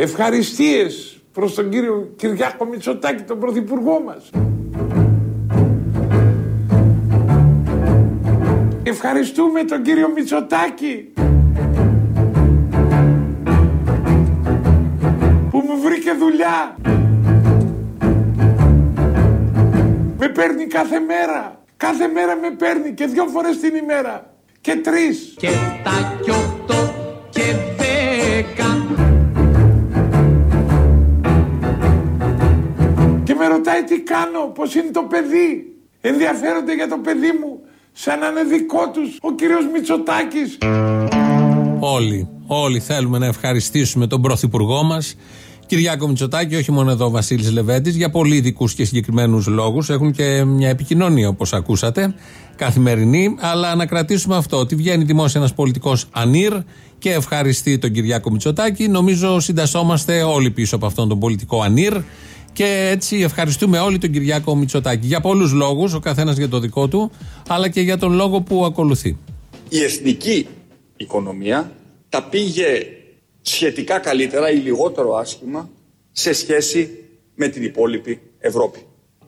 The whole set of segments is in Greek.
Ευχαριστίες προς τον κύριο Κυριάκο Μητσοτάκη, τον πρωθυπουργό μας. Ευχαριστούμε τον κύριο Μητσοτάκη που μου βρήκε δουλειά. Με παίρνει κάθε μέρα. Κάθε μέρα με παίρνει και δυο φορές την ημέρα. Και τρεις. Και τα ρωτάει τι κάνω, πώς είναι το παιδί. Ενδιαφέρονται για το παιδί μου σαν να είναι δικό τους ο κύριος Μητσοτάκης. Όλοι, όλοι θέλουμε να ευχαριστήσουμε τον Πρωθυπουργό μας, Κυριάκο Μητσοτάκη, όχι μόνο εδώ ο Βασίλης Λεβέντης, για πολύ ειδικούς και συγκεκριμένους λόγους. Έχουν και μια επικοινωνία, όπως ακούσατε, καθημερινή. Αλλά να κρατήσουμε αυτό, ότι βγαίνει δημόσια ένας πολιτικός ανήρ και ευχαριστεί τον Κυριάκο Μητσοτάκη. Νομίζω συντασσόμαστε όλοι πίσω από αυτόν τον πολιτικό ανήρ. Και έτσι ευχαριστούμε όλοι τον Κυριάκο Μητσοτάκη. Για πολλούς λόγους, ο καθένας για το δικό του, αλλά και για τον λόγο που ακολουθεί. η εθνική οικονομία τα πήγε σχετικά καλύτερα ή λιγότερο άσχημα σε σχέση με την υπόλοιπη Ευρώπη.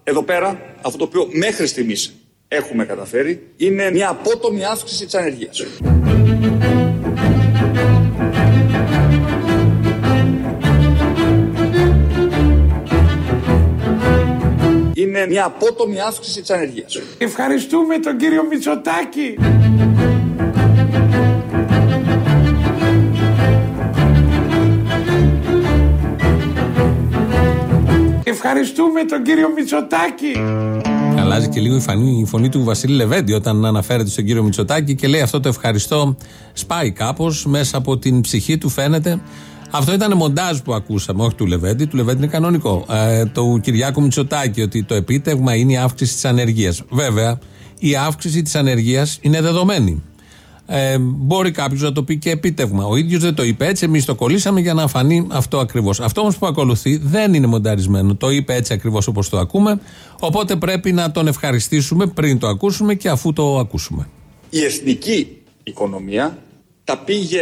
Εδώ πέρα, αυτό το οποίο μέχρι στιγμής έχουμε καταφέρει είναι μια απότομη αύξηση της ανεργίας. Είναι μια απότομη αύξηση της ανεργίας. Ευχαριστούμε τον κύριο Μητσοτάκη. Ευχαριστούμε τον κύριο Μητσοτάκη. Αλλάζει και λίγο η φωνή, η φωνή του Βασίλη Λεβέντη όταν αναφέρεται στον κύριο Μητσοτάκη και λέει αυτό το ευχαριστώ. Σπάει κάπως μέσα από την ψυχή του, φαίνεται. Αυτό ήταν μοντάζ που ακούσαμε, όχι του Λεβέντη. Του Λεβέντη είναι κανονικό. Ε, του Κυριάκου Μητσοτάκη, ότι το επίτευγμα είναι η αύξηση της ανεργίας. Βέβαια, η αύξηση της ανεργίας είναι δεδομένη. Ε, μπορεί κάποιος να το πει και επίτευγμα. Ο ίδιος δεν το είπε έτσι. Εμείς το κολλήσαμε για να φανεί αυτό ακριβώς. Αυτό όμως που ακολουθεί δεν είναι μονταρισμένο. Το είπε έτσι ακριβώς όπως το ακούμε. Οπότε πρέπει να τον ευχαριστήσουμε πριν το ακούσουμε και αφού το ακούσουμε. η εθνική οικονομία τα πήγε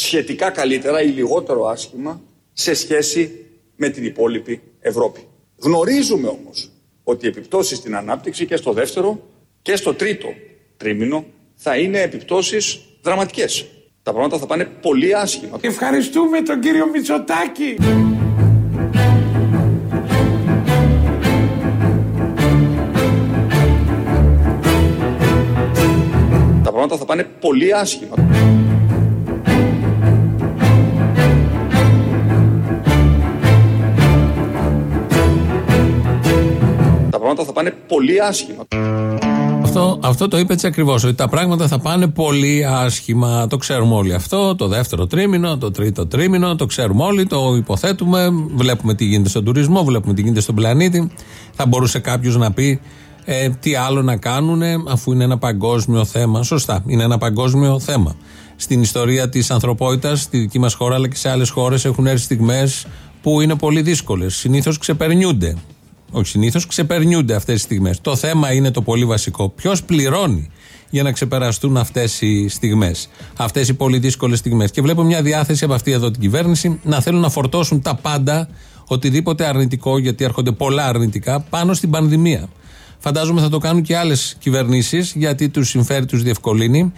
σχετικά καλύτερα ή λιγότερο άσχημα σε σχέση με την υπόλοιπη Ευρώπη. Γνωρίζουμε όμως ότι οι επιπτώσεις στην ανάπτυξη και στο δεύτερο και στο τρίτο τρίμηνο θα είναι επιπτώσεις δραματικές. Τα πράγματα θα πάνε πολύ άσχημα. Ευχαριστούμε τον κύριο Μητσοτάκη. Τα πράγματα θα πάνε πολύ άσχημα. Πράγματα θα πάνε πολύ άσχημα. Αυτό, αυτό το είπε έτσι ακριβώς. Ότι τα πράγματα θα πάνε πολύ άσχημα. Το ξέρουμε όλοι αυτό. Το δεύτερο τρίμηνο, το τρίτο τρίμηνο, το ξέρουμε όλοι. Το υποθέτουμε. Βλέπουμε τι γίνεται στον τουρισμό, βλέπουμε τι γίνεται στον πλανήτη. Θα μπορούσε κάποιος να πει ε, τι άλλο να κάνουν αφού είναι ένα παγκόσμιο θέμα. Σωστά, είναι ένα παγκόσμιο θέμα. Στην ιστορία της ανθρωπότητας, στη δική μας χώρα αλλά και σε άλλες χώρες έχουν έρθει στιγμές που είναι πολύ δύσκολες. Συνήθως ξεπερνιούνται. Όχι συνήθως, ξεπερνιούνται αυτές τις στιγμές. Το θέμα είναι το πολύ βασικό. Ποιος πληρώνει για να ξεπεραστούν αυτές οι στιγμές, αυτές οι πολύ δύσκολες στιγμές. Και βλέπω μια διάθεση από αυτή εδώ την κυβέρνηση να θέλουν να φορτώσουν τα πάντα, οτιδήποτε αρνητικό, γιατί έρχονται πολλά αρνητικά, πάνω στην πανδημία. Φαντάζομαι θα το κάνουν και άλλες κυβερνήσεις, γιατί τους συμφέρει, τους διευκολύνει.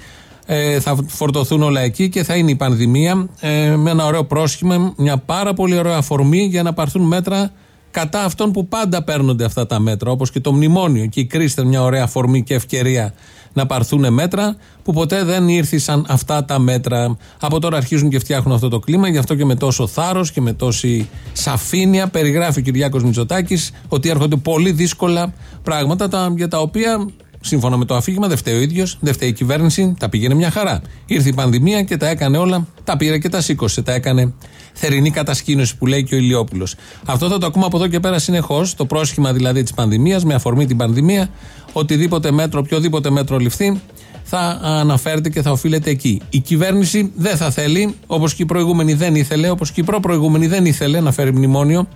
Ε, θα φορτωθούν όλα εκεί και θα είναι η πανδημία ε, με ένα ωραίο πρόσχημα, μια πάρα πολύ ωραία αφορμή για να πάρθουν μέτρα κατά αυτών που πάντα παίρνονται αυτά τα μέτρα, όπως και το μνημόνιο. Και η κρίση ήταν μια ωραία αφορμή και ευκαιρία να πάρθουν μέτρα που ποτέ δεν ήρθαν αυτά τα μέτρα. Από τώρα αρχίζουν και φτιάχνουν αυτό το κλίμα, γι' αυτό και με τόσο θάρρος και με τόση σαφήνεια περιγράφει ο Κυριάκος Μητσοτάκης ότι έρχονται πολύ δύσκολα πράγματα τα, για τα οποία σύμφωνα με το αφήγημα δεν φταίει ο ίδιος, δεν φταίει η κυβέρνηση, τα πήγαινε μια χαρά. Ήρθε η πανδημία και τα έκανε όλα, τα πήρε και τα σήκωσε, τα έκανε θερινή κατασκήνωση που λέει και ο Ηλιόπουλος. Αυτό θα το ακούμε από εδώ και πέρα συνεχώς, το πρόσχημα δηλαδή της πανδημίας, με αφορμή την πανδημία, οτιδήποτε μέτρο, οποιοδήποτε μέτρο ληφθεί, θα αναφέρεται και θα οφείλεται εκεί. Η κυβέρνηση δεν θα θέλει, όπως και η προηγούμενη δεν ήθελε, όπως και η προ-προηγούμενη δεν ήθελε να φέρει μνημόνιο,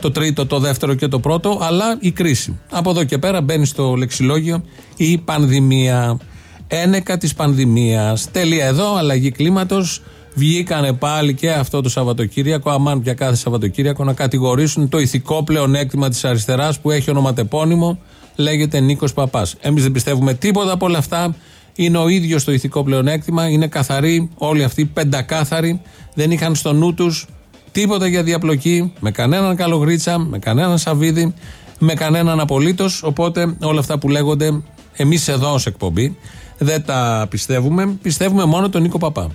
το τρίτο, το δεύτερο και το πρώτο, αλλά η κρίση. Από εδώ και πέρα μπαίνει στο λεξιλόγιο η πανδημία. Ένεκα της πανδημίας. Τέλεια εδώ, αλλαγή κλίματος. Βγήκανε πάλι και αυτό το Σαββατοκύριακο, αμάν πια κάθε Σαββατοκύριακο, να κατηγορήσουν το ηθικό πλεονέκτημα της αριστεράς που έχει ονοματεπώνυμο, λέγεται Νίκος Παπάς. Εμείς δεν πιστεύουμε τίποτα από όλα αυτά. Είναι ο ίδιος το ηθικό πλεονέκτημα, είναι καθαροί, όλοι αυτοί πεντακάθαροι, δεν είχαν στο νου τους τίποτα για διαπλοκή, με κανέναν καλογρίτσα, με κανέναν σαβίδι, με κανέναν απολύτως. Οπότε όλα αυτά που λέγονται εμείς εδώ ως εκπομπή δεν τα πιστεύουμε. Πιστεύουμε μόνο τον Νίκο Παπά.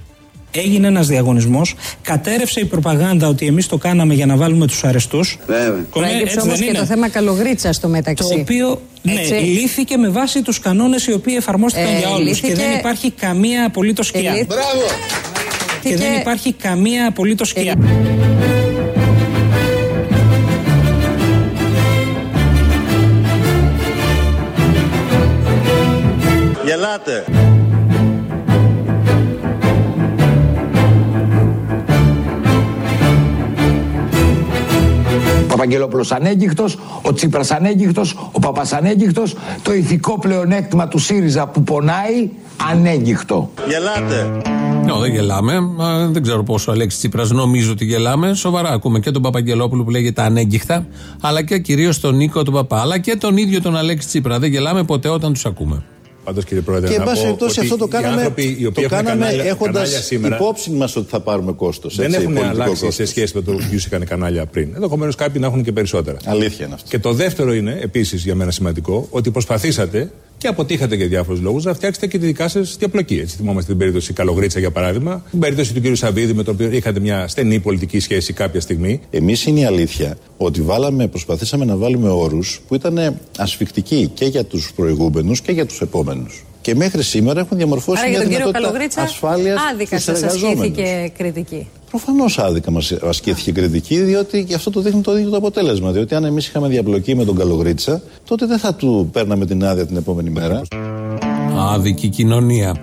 Έγινε ένας διαγωνισμός, κατέρευσε η προπαγάνδα ότι εμείς το κάναμε για να βάλουμε τους αρεστούς. Βέβαια. Προέκυψε όμως και το θέμα καλογρίτσας στο μεταξύ. Το οποίο ναι, Έτσι. λύθηκε με βάση τους κανόνες οι οποίοι εφαρμόστηκαν Ε, για όλους. λύθηκε- Και δεν υπάρχει καμία απολύτως σκιά. λύ- Μπράβο. Και δεν υπάρχει καμία απολύτως σκιά. Γελάτε. Ο Παπαγγελόπουλος ανέγκυχτος, ο Τσίπρας ανέγκυχτος, ο Παπάς ανέγκυχτος, το ηθικό πλεονέκτημα του ΣΥΡΙΖΑ που πονάει ανέγκυχτο. Γελάτε. No, δεν γελάμε. Α, Δεν ξέρω πόσο ο Αλέξης Τσίπρας νομίζω ότι γελάμε. Σοβαρά ακούμε και τον Παπαγγελόπουλο που λέγεται ανέγκυχτα, αλλά και κυρίως τον Νίκο τον Παπά, αλλά και τον ίδιο τον Αλέξη Τσίπρα. Δεν γελάμε ποτέ όταν τους ακούμε. Πάντως, κύριε Πρόεδρε, Και εν να πάση πω περιπτώσει ότι αυτό το οι κάναμε, άνθρωποι οι οποίοι το έχουν κάναμε κανάλια, έχοντας κανάλια σήμερα υπόψη μας ότι θα πάρουμε κόστος. δεν έχουν αλλάξει σε σχέση με το ποιου είχαν κανάλια πριν. Ενδεχομένως κάποιοι να έχουν και περισσότερα. Αλήθεια είναι αυτό. Και το δεύτερο είναι, επίσης για μένα σημαντικό, ότι προσπαθήσατε και αποτύχατε για διάφορους λόγους να φτιάξετε και τη δικά σας διαπλοκή. Έτσι, θυμόμαστε την περίπτωση Καλογρίτσα για παράδειγμα, την περίπτωση του κ. Σαββίδη με τον οποίο είχατε μια στενή πολιτική σχέση κάποια στιγμή. Εμείς είναι η αλήθεια ότι βάλαμε, προσπαθήσαμε να βάλουμε όρους που ήταν ασφικτικοί και για τους προηγούμενους και για τους επόμενους. Και μέχρι σήμερα έχουν διαμορφώσει Άρα μια για τον κύριο δυνατότητα Καλογρίτσα ασφάλειας άδικα σας ασκήθηκε κριτική. Προφανώς άδικα μας ασκήθηκε κριτική, διότι και αυτό το δείχνει το ίδιο το αποτέλεσμα. Διότι αν εμείς είχαμε διαπλοκή με τον Καλογρίτσα, τότε δεν θα του παίρναμε την άδεια την επόμενη μέρα. Άδικη κοινωνία.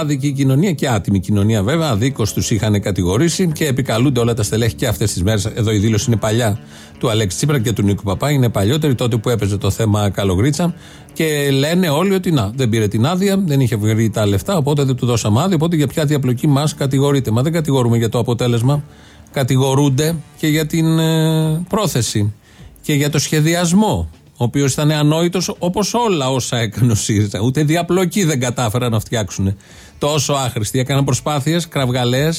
Άδικη κοινωνία και άτιμη κοινωνία βέβαια. Αδίκως τους είχαν κατηγορήσει και επικαλούνται όλα τα στελέχη και αυτές τις μέρες. Εδώ η δήλωση είναι παλιά του Αλέξη Τσίπρα και του Νίκου Παπά. Είναι παλιότερη τότε που έπαιζε το θέμα Καλογρίτσα. Και λένε όλοι ότι να, δεν πήρε την άδεια, δεν είχε βγει τα λεφτά, οπότε δεν του δώσαμε άδεια. Οπότε για ποια διαπλοκή μας κατηγορείται. Μα δεν κατηγορούμε για το αποτέλεσμα. Κατηγορούνται και για την ε, πρόθεση και για το σχεδιασμό ο οποίος ήταν ανόητος όπως όλα όσα έκανε ο ΣΥΡΙΖΑ. Ούτε διαπλοκή δεν κατάφεραν να φτιάξουν. Τόσο άχρηστοι. Έκαναν προσπάθειες κραυγαλαίε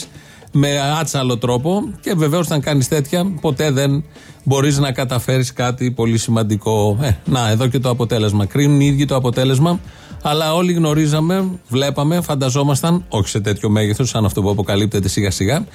με άτσαλο τρόπο και βεβαίως όταν κάνεις τέτοια ποτέ δεν μπορείς να καταφέρεις κάτι πολύ σημαντικό. Ε, να, εδώ και το αποτέλεσμα. Κρίνουν οι ίδιοι το αποτέλεσμα. Αλλά όλοι γνωρίζαμε, βλέπαμε, φανταζόμασταν, όχι σε τέτοιο μέγεθος, σαν αυτό που αποκαλύπτεται σιγά σιγά,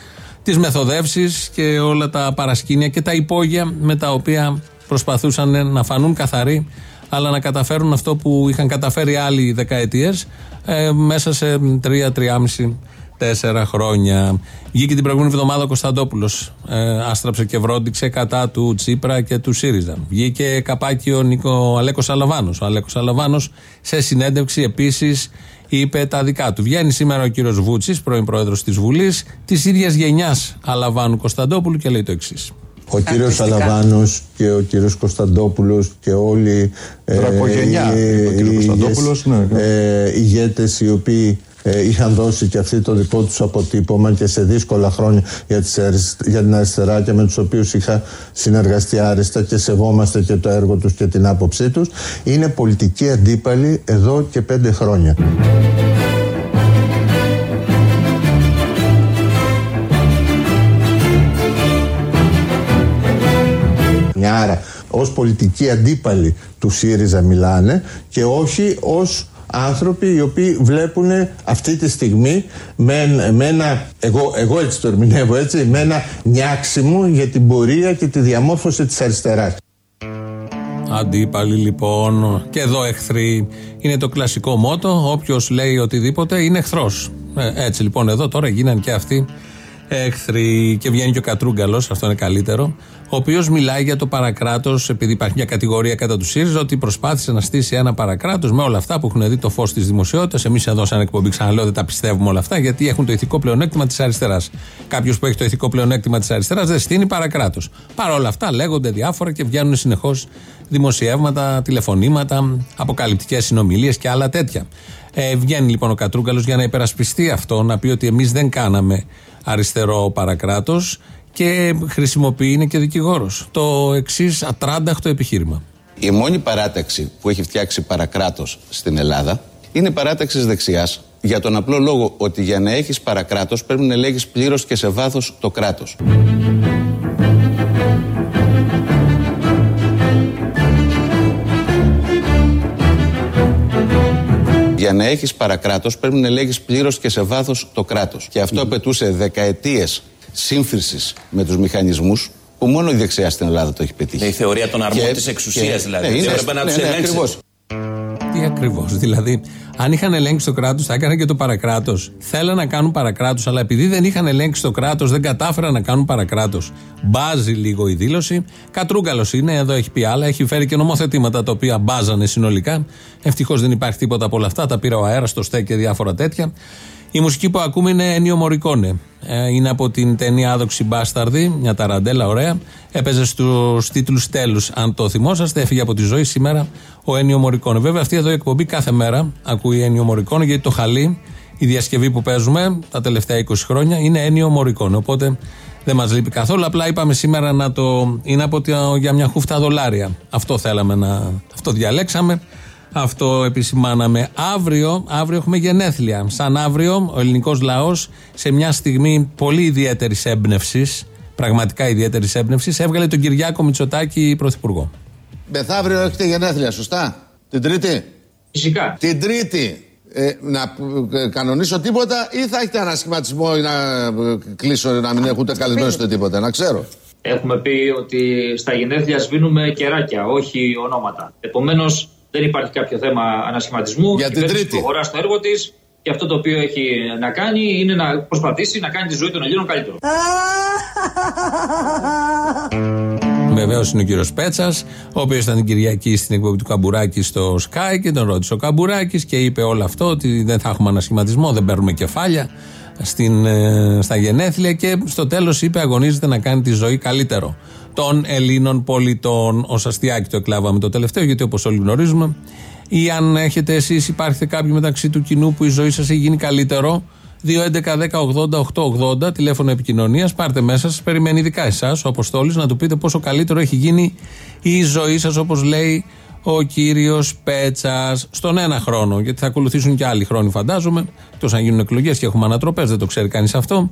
τις μεθοδεύσεις και όλα τα παρασκήνια και τα υπόγεια με τα οποία προσπαθούσαν να φανούν καθαροί, αλλά να καταφέρουν αυτό που είχαν καταφέρει άλλοι δεκαετίες ε, μέσα σε τρία, τριάμιση, τέσσερα χρόνια. Βγήκε την προηγούμενη εβδομάδα ο Κωνσταντόπουλος. Ε, άστραψε και βρόντιξε κατά του Τσίπρα και του ΣΥΡΙΖΑ. Βγήκε καπάκι ο, Νίκο, ο Αλέκος Αλαβάνο. Ο Αλέκος Αλαβάνο σε συνέντευξη επίσης είπε τα δικά του. Βγαίνει σήμερα ο κύριος Βούτσης, πρώην πρόεδρος της Βουλής, της ίδιας γενιάς Αλαβάνου Κωνσταντόπουλου και λέει το εξής. Ο κύριος Αλαβάνος και ο κύριος Κωνσταντόπουλος και όλοι ε, Τραπογενιά, είπε ο κύριος Κωνσταντόπουλος, ναι, ναι. ε, ηγέτες οι οποίοι ε, είχαν δώσει και αυτοί το δικό τους αποτύπωμα και σε δύσκολα χρόνια για, τις, αρισ- για την αριστερά και με τους οποίους είχα συνεργαστεί άριστα και σεβόμαστε και το έργο τους και την άποψή τους είναι πολιτικοί αντίπαλοι εδώ και πέντε χρόνια. Άρα ως πολιτικοί αντίπαλοι του ΣΥΡΙΖΑ μιλάνε και όχι ως άνθρωποι οι οποίοι βλέπουν αυτή τη στιγμή με, με ένα, εγώ, εγώ έτσι το ερμηνεύω έτσι, με ένα νιάξιμο για την πορεία και τη διαμόρφωση της αριστεράς. Αντίπαλοι λοιπόν. Και εδώ εχθροί. Είναι το κλασικό μότο. Όποιος λέει οτιδήποτε είναι εχθρός. έτσι λοιπόν εδώ τώρα γίναν και αυτοί εχθροί. Και βγαίνει και ο Κατρούγκαλος, αυτό είναι καλύτερο. Ο οποίος μιλάει για το παρακράτος, επειδή υπάρχει μια κατηγορία κατά του ΣΥΡΙΖΑ, ότι προσπάθησε να στήσει ένα παρακράτος με όλα αυτά που έχουν δει το φως της δημοσιότητας. Εμείς εδώ, σαν εκπομπή, ξαναλέω, δεν τα πιστεύουμε όλα αυτά, γιατί έχουν το ηθικό πλεονέκτημα της αριστεράς. Κάποιος που έχει το ηθικό πλεονέκτημα της αριστεράς δεν στείνει παρακράτος. Παρ' όλα αυτά λέγονται διάφορα και βγαίνουν συνεχώς δημοσιεύματα, τηλεφωνήματα, αποκαλυπτικές συνομιλίες και άλλα τέτοια. Ε, βγαίνει λοιπόν ο Κατρούγκαλος για να υπερασπιστεί αυτό, να πει ότι εμείς δεν κάναμε αριστερό παρακράτος και χρησιμοποιεί, είναι και δικηγόρος. Το εξής ατράνταχτο επιχείρημα. Η μόνη παράταξη που έχει φτιάξει παρακράτος στην Ελλάδα είναι παράταξης δεξιάς. Για τον απλό λόγο ότι για να έχεις παρακράτος πρέπει να ελέγχεις πλήρως και σε βάθος το κράτος. Για να έχεις παρακράτος πρέπει να ελέγχεις πλήρως και σε βάθος το κράτος. Και αυτό απαιτούσε δεκαετίες σύμφρηση με τους μηχανισμούς που μόνο η δεξιά στην Ελλάδα το έχει πετύχει. η θεωρία των αρμών της εξουσίας δηλαδή. Ναι, είναι, έπρεπε να ναι, τους ναι, ελέγξει. ακριβώς. Τι ακριβώς. Δηλαδή, αν είχαν ελέγξει το κράτος, θα έκαναν και το παρακράτος. Θέλαν να κάνουν παρακράτος, αλλά επειδή δεν είχαν ελέγξει το κράτος, δεν κατάφεραν να κάνουν παρακράτος. Μπάζει λίγο η δήλωση. Κατρούγκαλος είναι, εδώ έχει πει άλλα. Έχει φέρει και νομοθετήματα τα οποία μπάζανε συνολικά. Ευτυχώς δεν υπάρχει τίποτα από όλα αυτά. Τα πήρε ο αέρας, το στέκ και διάφορα τέτοια. Η μουσική που ακούμε είναι Ένιο Μωρικόνε. Ε, είναι από την ταινία Άδοξη Μπάσταρδη, μια ταραντέλα ωραία. Έπαιζε στους τίτλους τέλους. Αν το θυμόσαστε, έφυγε από τη ζωή σήμερα ο Ένιο Μωρικόνε. Βέβαια, αυτή εδώ η εκπομπή κάθε μέρα ακούει Ένιο Μωρικόνε, γιατί το χαλί, η διασκευή που παίζουμε τα τελευταία 20 χρόνια, είναι Ένιο Μωρικόνε. Οπότε δεν μας λείπει καθόλου. Απλά είπαμε σήμερα να το. είναι από το, για μια χούφτα δολάρια. Αυτό θέλαμε να. Αυτό διαλέξαμε. Αυτό επισημάναμε. Αύριο, αύριο έχουμε γενέθλια. Σαν αύριο, ο ελληνικός λαός σε μια στιγμή πολύ ιδιαίτερης έμπνευσης, πραγματικά ιδιαίτερης έμπνευσης, έβγαλε τον Κυριάκο Μητσοτάκη πρωθυπουργό. Μεθαύριο έχετε γενέθλια, σωστά; Την Τρίτη; Φυσικά. Την Τρίτη. Ε, να ε, κανονίσω τίποτα ή θα έχετε ανασχηματισμό ή να ε, κλείσω να μην έχετε καλεσμένο τίποτα, να ξέρω. Έχουμε πει ότι στα γενέθλια σβήνουμε κεράκια, όχι ονόματα. Επομένως, δεν υπάρχει κάποιο θέμα ανασχηματισμού. Για Η την κυβέρνηση Τρίτη. προχωρά στο έργο της και αυτό το οποίο έχει να κάνει είναι να προσπαθήσει να κάνει τη ζωή των Ελλήνων καλύτερο. Βεβαίως είναι ο κύριος Πέτσας, ο οποίος ήταν την Κυριακή στην εκπομπή του Καμπουράκη στο Sky και τον ρώτησε ο Καμπουράκης και είπε όλο αυτό ότι δεν θα έχουμε ανασχηματισμό, δεν παίρνουμε κεφάλια στην, ε, στα γενέθλια και στο τέλος είπε αγωνίζεται να κάνει τη ζωή καλύτερο των Ελλήνων πολιτών. Ω αστιάκι το εκλάβαμε το τελευταίο, γιατί όπως όλοι γνωρίζουμε, ή αν έχετε εσείς, υπάρχετε κάποιοι μεταξύ του κοινού που η ζωή σας έχει γίνει καλύτερο. 2.11.10.80.880 τηλέφωνο επικοινωνίας. Πάρτε μέσα σας. Περιμένει ειδικά εσάς, ο Αποστόλης, να του πείτε πόσο καλύτερο έχει γίνει η ζωή σας, όπως λέει ο κύριος Πέτσας, στον ένα χρόνο. Γιατί θα ακολουθήσουν και άλλοι χρόνοι, φαντάζομαι. Εκτός αν γίνουν εκλογές και έχουμε ανατροπές, δεν το ξέρει κανείς αυτό.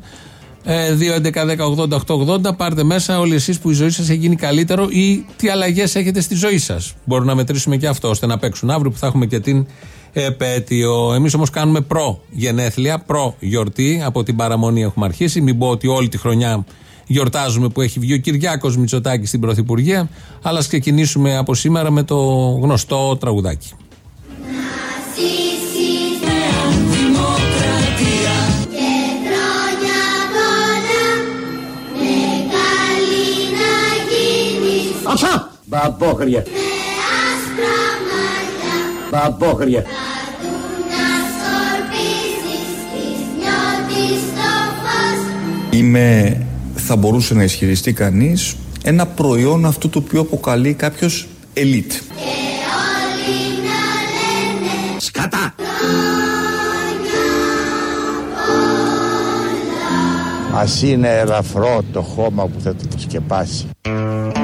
Ε, 2.11.10.80.880 πάρτε μέσα όλοι εσείς που η ζωή σας έχει γίνει καλύτερο ή τι αλλαγές έχετε στη ζωή σας. Μπορούμε να μετρήσουμε και αυτό ώστε να παίξουν αύριο που θα έχουμε και την επέτειο. Εμείς όμως κάνουμε προ γενέθλια, προ γιορτή. Από την παραμονή έχουμε αρχίσει. Μην πω ότι όλη τη χρονιά γιορτάζουμε που έχει βγει ο Κυριάκος Μητσοτάκης στην Πρωθυπουργία. Αλλά ας ξεκινήσουμε από σήμερα με το γνωστό τραγουδάκι. Αψά! Μπαμπόχρια. Μπαμπόχρια. Είμαι, θα μπορούσε να ισχυριστεί κανείς, ένα προϊόν αυτού το οποίο αποκαλεί κάποιος ελίτ. Σκατά! Ας είναι ελαφρό το χώμα που θα το σκεπάσει.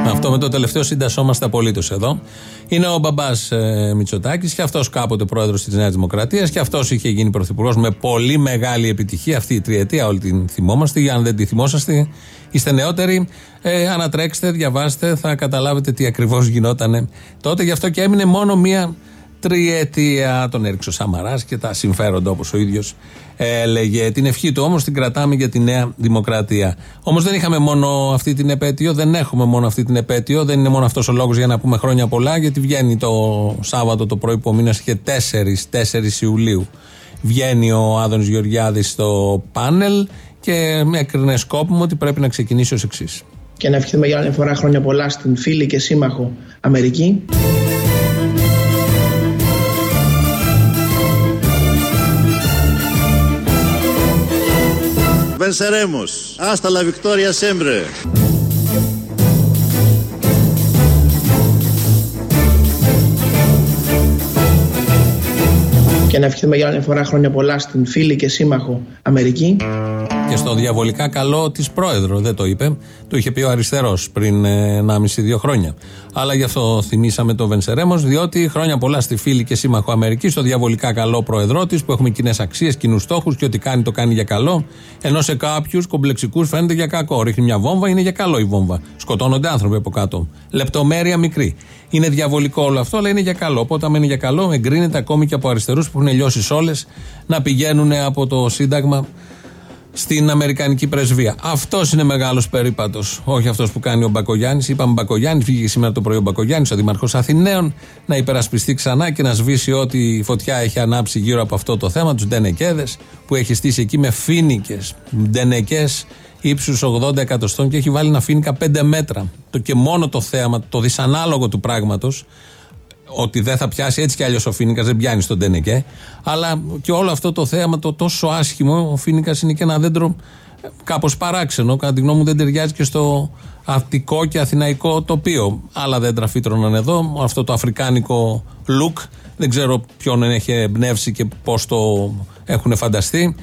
Αυτό με το τελευταίο συντασσόμαστε απολύτως εδώ. Είναι ο μπαμπάς ε, Μητσοτάκης και αυτός κάποτε πρόεδρος της Νέας Δημοκρατίας και αυτός είχε γίνει πρωθυπουργός με πολύ μεγάλη επιτυχία αυτή η τριετία. Όλη την θυμόμαστε. Αν δεν τη θυμόσαστε, είστε νεότεροι. Ε, ανατρέξτε, διαβάστε, θα καταλάβετε τι ακριβώς γινόταν τότε. Γι' αυτό και έμεινε μόνο μία τριετία. Τον έριξε ο Σαμαράς και τα συμφέροντα όπως ο ίδιος έλεγε. Την ευχή του όμως την κρατάμε για τη Νέα Δημοκρατία. Όμως δεν είχαμε μόνο αυτή την επέτειο, δεν έχουμε μόνο αυτή την επέτειο, δεν είναι μόνο αυτός ο λόγος για να πούμε χρόνια πολλά, γιατί βγαίνει το Σάββατο το πρωί που ο μήνας είχε 4, 4 Ιουλίου. Βγαίνει ο Άδωνης Γεωργιάδης στο πάνελ και με έκρινε σκόπιμο ότι πρέπει να ξεκινήσει ως εξής. Και να ευχηθούμε για άλλη μια φορά χρόνια πολλά στην φίλη και σύμμαχο Αμερική. Venceremos. Hasta la victoria siempre. Και να ευχηθούμε για άλλη φορά χρόνια πολλά στην φίλη και σύμμαχο Αμερική. Και στο διαβολικά καλό της πρόεδρο, δεν το είπε. Το είχε πει ο αριστερός πριν 1,5-2 χρόνια. Αλλά γι' αυτό θυμήσαμε το Βενσερέμος, διότι χρόνια πολλά στη φίλη και σύμμαχο Αμερική, στο διαβολικά καλό πρόεδρό της, που έχουμε κοινές αξίες, κοινούς στόχους και ό,τι κάνει το κάνει για καλό. Ενώ σε κάποιους κομπλεξικούς φαίνεται για κακό. Ρίχνει μια βόμβα, είναι για καλό η βόμβα. Σκοτώνονται άνθρωποι από κάτω. Λεπτομέρεια μικρή. Είναι διαβολικό όλο αυτό, αλλά είναι για καλό. Οπότε, αν είναι για καλό, εγκρίνεται ακόμη και από αριστερούς που έχουν λιώσει όλε να πηγαίνουν από το Σύνταγμα στην Αμερικανική πρεσβεία. Αυτός είναι μεγάλος περίπατος. Όχι αυτός που κάνει ο Μπακογιάννης. Είπαμε Μπακογιάννης, βγήκε σήμερα το πρωί ο Μπακογιάννης, ο Δήμαρχο Αθηναίων, να υπερασπιστεί ξανά και να σβήσει ό,τι φωτιά έχει ανάψει γύρω από αυτό το θέμα, τους Ντενεκέδες, που έχει στήσει εκεί με φίνικες, ντενεκές ύψους 80 εκατοστών και έχει βάλει ένα φίνικα 5 μέτρα. Το και μόνο το θέαμα, το δυσανάλογο του πράγματος, ότι δεν θα πιάσει έτσι κι αλλιώς ο Φίνικας, δεν πιάνει στον Τενεκέ. Αλλά και όλο αυτό το θέαμα, το τόσο άσχημο, ο Φίνικας είναι και ένα δέντρο κάπως παράξενο. Κατά τη γνώμη μου, δεν ταιριάζει και στο αττικό και αθηναϊκό τοπίο. Άλλα δέντρα φύτρωναν εδώ. Αυτό το αφρικάνικο look δεν ξέρω ποιον έχει εμπνεύσει και πώς το έχουν φανταστεί.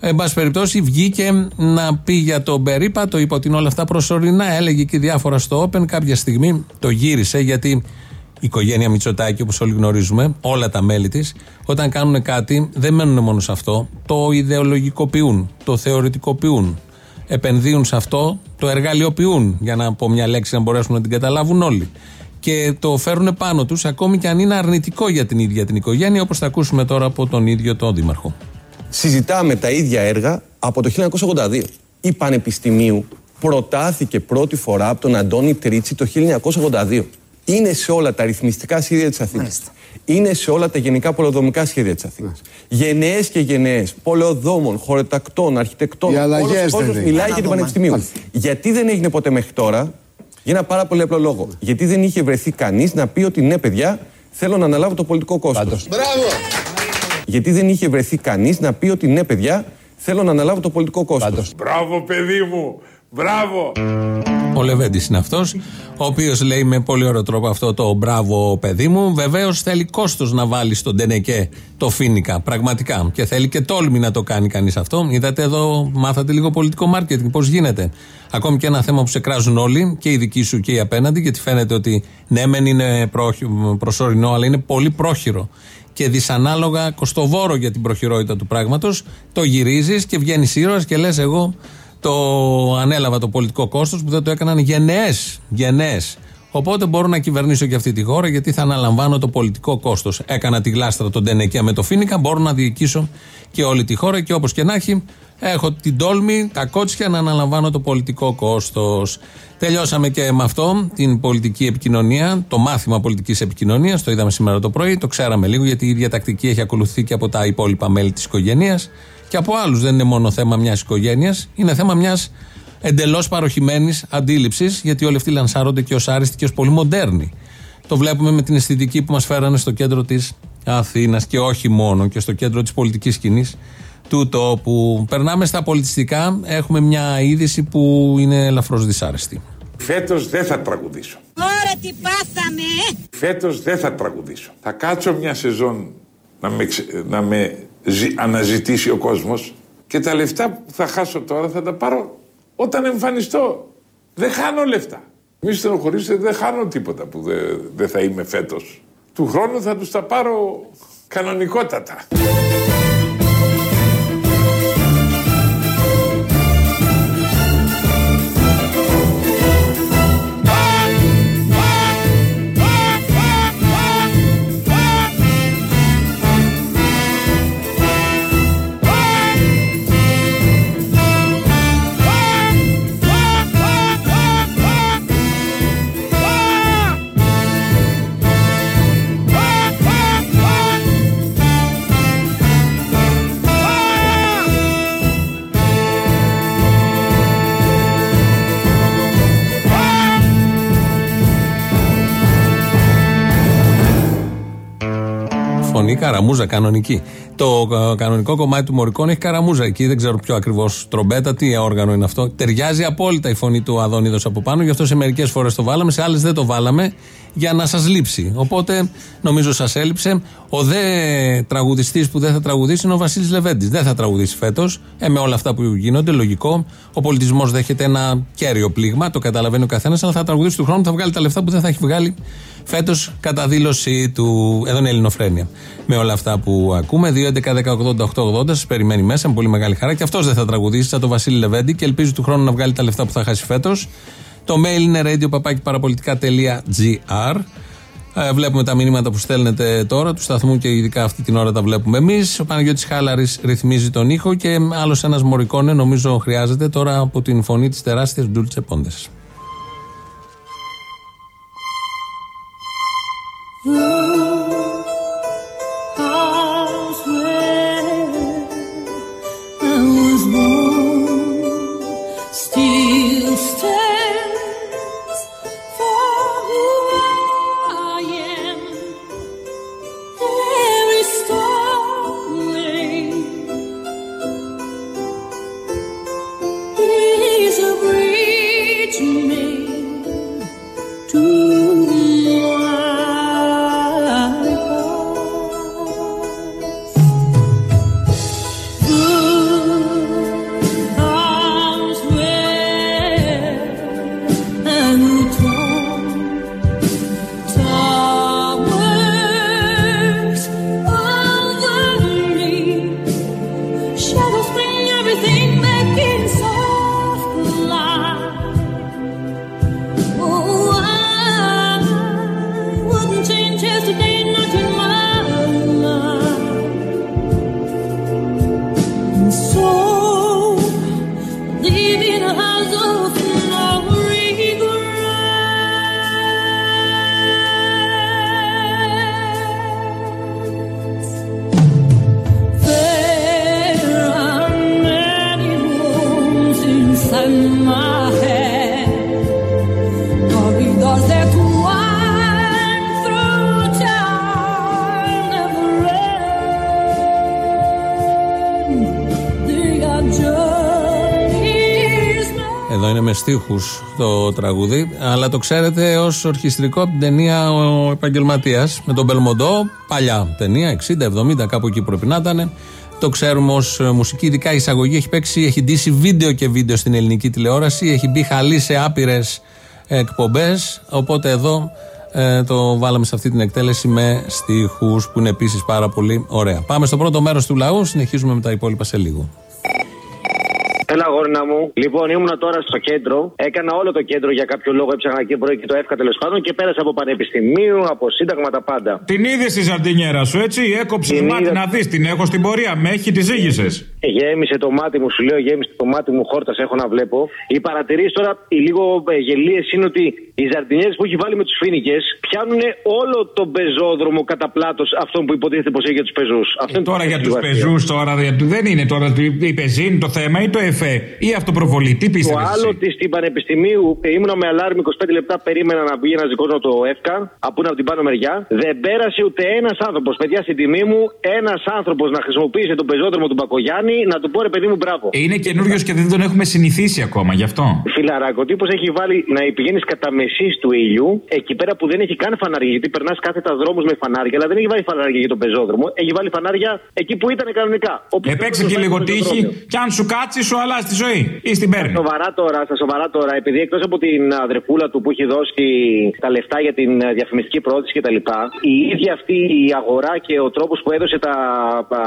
Εν πάση περιπτώσει, βγήκε να πει για τον περίπατο, είπε ότι είναι όλα αυτά προσωρινά. Έλεγε και διάφορα στο Open. Κάποια στιγμή το γύρισε γιατί η οικογένεια Μητσοτάκη, όπως όλοι γνωρίζουμε, όλα τα μέλη της, όταν κάνουν κάτι, δεν μένουν μόνο σε αυτό. Το ιδεολογικοποιούν, το θεωρητικοποιούν. Επενδύουν σε αυτό, το εργαλειοποιούν, για να πω μια λέξη να μπορέσουν να την καταλάβουν όλοι. Και το φέρουν πάνω τους, ακόμη και αν είναι αρνητικό για την ίδια την οικογένεια, όπως θα ακούσουμε τώρα από τον ίδιο τον Δήμαρχο συζητάμε τα ίδια έργα από το 1982. Η Πανεπιστημίου προτάθηκε πρώτη φορά από τον Αντώνη Τρίτσι το 1982. Είναι σε όλα τα ρυθμιστικά σχέδια της Αθήνας. Είναι σε όλα τα γενικά πολεοδομικά σχέδια της Αθήνας. Γενναίες και γενναίες πολεοδόμων, χωροτακτών, αρχιτεκτών. Όλος ο μιλάει για την Πανεπιστημίου. Γιατί δεν έγινε ποτέ μέχρι τώρα, για ένα πάρα πολύ απλό λόγο. Γιατί δεν είχε βρεθεί κανείς να πει ότι ναι, παιδιά, θέλω να αναλάβω το πολιτικό κόστος. Μπράβο! Γιατί δεν είχε βρεθεί κανείς να πει ότι ναι, παιδιά, θέλω να αναλάβω το πολιτικό κόστος. Μπράβο, παιδί μου! Μπράβο! Ο Λεβέντης είναι αυτός, ο οποίος λέει με πολύ ωραίο τρόπο αυτό το μπράβο, παιδί μου. Βεβαίως θέλει κόστος να βάλει στον Τενεκέ το φίνικα, πραγματικά. Και θέλει και τόλμη να το κάνει κανείς αυτό. Είδατε εδώ, μάθατε λίγο πολιτικό μάρκετινγκ, πώς γίνεται. Ακόμη και ένα θέμα που σε κράζουν όλοι, και οι δικοί σου και οι απέναντι, γιατί φαίνεται ότι ναι, μεν είναι προσωρινό, αλλά είναι πολύ πρόχειρο και δυσανάλογα κοστοβόρο για την προχειρότητα του πράγματος. Το γυρίζεις και βγαίνεις ήρωας και λες: Εγώ το ανέλαβα το πολιτικό κόστος που δεν το έκαναν γενναίες. Γενναίες. Οπότε μπορώ να κυβερνήσω και αυτή τη χώρα γιατί θα αναλαμβάνω το πολιτικό κόστος. Έκανα τη γλάστρα τον Τενεκέ με το Φίνικα, μπορώ να διοικήσω και όλη τη χώρα και όπως και να έχει, έχω την τόλμη, τα κότσια να αναλαμβάνω το πολιτικό κόστος. Τελειώσαμε και με αυτό την πολιτική επικοινωνία, το μάθημα πολιτικής επικοινωνίας. Το είδαμε σήμερα το πρωί, το ξέραμε λίγο γιατί η ίδια τακτική έχει ακολουθεί και από τα υπόλοιπα μέλη της οικογένειας και από άλλους. Δεν είναι μόνο θέμα μιας οικογένειας, είναι θέμα μιας εντελώς παροχημένης αντίληψης, γιατί όλοι αυτοί λανσάρονται και ως άριστοι και ως πολύ μοντέρνοι. Το βλέπουμε με την αισθητική που μας φέρανε στο κέντρο της Αθήνας και όχι μόνο και στο κέντρο της πολιτικής σκηνής του τόπου. Περνάμε στα πολιτιστικά. Έχουμε μια είδηση που είναι ελαφρώς δυσάρεστη. Φέτος δεν θα τραγουδήσω. Ωραία, τι πάθαμε! Φέτος δεν θα τραγουδήσω. Θα κάτσω μια σεζόν να με, να με αναζητήσει ο κόσμος και τα λεφτά που θα χάσω τώρα θα τα πάρω όταν εμφανιστώ. Δεν χάνω λεφτά. Μη στενοχωρήσετε, δεν χάνω τίποτα που δεν δε θα είμαι φέτος. Του χρόνου θα τους τα πάρω κανονικότατα. Καραμούζα κανονική. Το ε, κανονικό κομμάτι του Μωρικών έχει καραμούζα εκεί, δεν ξέρω ποιο ακριβώς τρομπέτα, τι όργανο είναι αυτό. Ταιριάζει απόλυτα η φωνή του Αδόνιδος από πάνω, γι' αυτό σε μερικές φορές το βάλαμε, σε άλλες δεν το βάλαμε, για να σας λείψει. Οπότε νομίζω σας έλειψε. Ο δε τραγουδιστής που δεν θα τραγουδήσει είναι ο Βασίλης Λεβέντης. Δεν θα τραγουδήσει φέτος. Ε, με όλα αυτά που γίνονται, λογικό. Ο πολιτισμός δέχεται ένα κέριο πλήγμα, το καταλαβαίνει ο καθένας, αλλά θα τραγουδήσει του χρόνου, θα βγάλει τα λεφτά που δεν θα έχει βγάλει φέτος κατά δήλωση του. Εδώ είναι η Ελληνοφρένεια. Με όλα αυτά που ακούμε. 2.11.10.80.880 σας περιμένει μέσα με πολύ μεγάλη χαρά. Και αυτός δεν θα τραγουδήσει, σαν τον Βασίλη Λεβέντη και ελπίζει του χρόνου να βγάλει τα λεφτά που θα χάσει φέτος. Το mail είναι radio.parapolitica.gr. Ε, βλέπουμε τα μηνύματα που στέλνετε τώρα του σταθμού και ειδικά αυτή την ώρα τα βλέπουμε εμείς. Ο Παναγιώτης Χάλαρης ρυθμίζει τον ήχο και άλλος ένας μορικόνε νομίζω χρειάζεται τώρα από την φωνή της τεράστιας Ντούλτσε Πόντες. Στίχους το τραγούδι, αλλά το ξέρετε ως ορχιστρικό από την ταινία Ο Επαγγελματίας με τον Μπελμοντό. Παλιά ταινία, 60-70, κάπου εκεί πρέπει να ήταν. Το ξέρουμε ως μουσική, ειδικά η εισαγωγή έχει παίξει, έχει ντύσει βίντεο και βίντεο στην ελληνική τηλεόραση, έχει μπει χαλή σε άπειρες εκπομπές. Οπότε εδώ ε, το βάλαμε σε αυτή την εκτέλεση με στίχους που είναι επίσης πάρα πολύ ωραία. Πάμε στο πρώτο μέρος του λαού, συνεχίζουμε με τα υπόλοιπα σε λίγο. Έλα, γόρνα μου. Λοιπόν, ήμουνα τώρα στο κέντρο. Έκανα όλο το κέντρο για κάποιο λόγο. Έψαχνα εκεί πρωί και το εύκα τέλος πάντων και πέρασα από πανεπιστημίου, από σύνταγμα τα πάντα. Την είδες τη ζαρτινιέρα σου, έτσι; Έκοψες Την μάτι είδα. να δεις. Την έχω στην πορεία. Με έχει, τη ζήγησε. Γέμισε το μάτι μου, σου λέω, γέμισε το μάτι μου, χόρτα έχω να βλέπω. Οι παρατηρήσεις τώρα, οι λίγο ε, γελίες είναι ότι οι ζαρτινιέρες που έχει βάλει με τους φίνικε πιάνουν όλο τον πεζόδρομο κατά πλάτος αυτόν που υποτίθεται πως έχει για τους πεζούς. Τώρα για τους πεζούς, τώρα για- δεν είναι τώρα η πεζίνη το θέμα ή το εφέ ή αυτοπροβολή. Τι Το πίστευε. άλλο της στην Πανεπιστημίου ε, ήμουνα με αλάρμ 25 λεπτά, περίμενα να βγει ένας δικός μου το ΕΦΚΑ, από είναι από την πάνω μεριά. Δεν πέρασε ούτε ένας άνθρωπος. Παιδιά, στην τιμή μου, ένας άνθρωπος να χρησιμοποιήσει τον πεζόδρομο του Μπακογιάννη να του πω ρε παιδί μου μπράβο. Είναι καινούριος και δεν τον έχουμε συνηθίσει ακόμα γι' αυτό. Φιλαράκο, ο τύπος έχει βάλει να πηγαίνεις κατά μεσής του ήλιου, εκεί πέρα που δεν έχει καν φανάρια. Γιατί περνάς κάθετα δρόμους με φανάρια, αλλά δεν έχει βάλει φανάρια για τον πεζόδρομο. Έχει βάλει φανάρια εκεί που ήταν κανονικά. Όπου Επέξε και λίγο τύχη και αν σου κάτσει, σου αλλάζει τη ζωή. Ή στην παίρνει. Σοβαρά τώρα, στα σοβαρά τώρα, επειδή εκτός από την αδερφούλα του που έχει δώσει τα λεφτά για την ε, διαφημιστική πρόθεση κτλ., η ίδια αυτή η αγορά και ο τρόπος που έδωσε τα, α,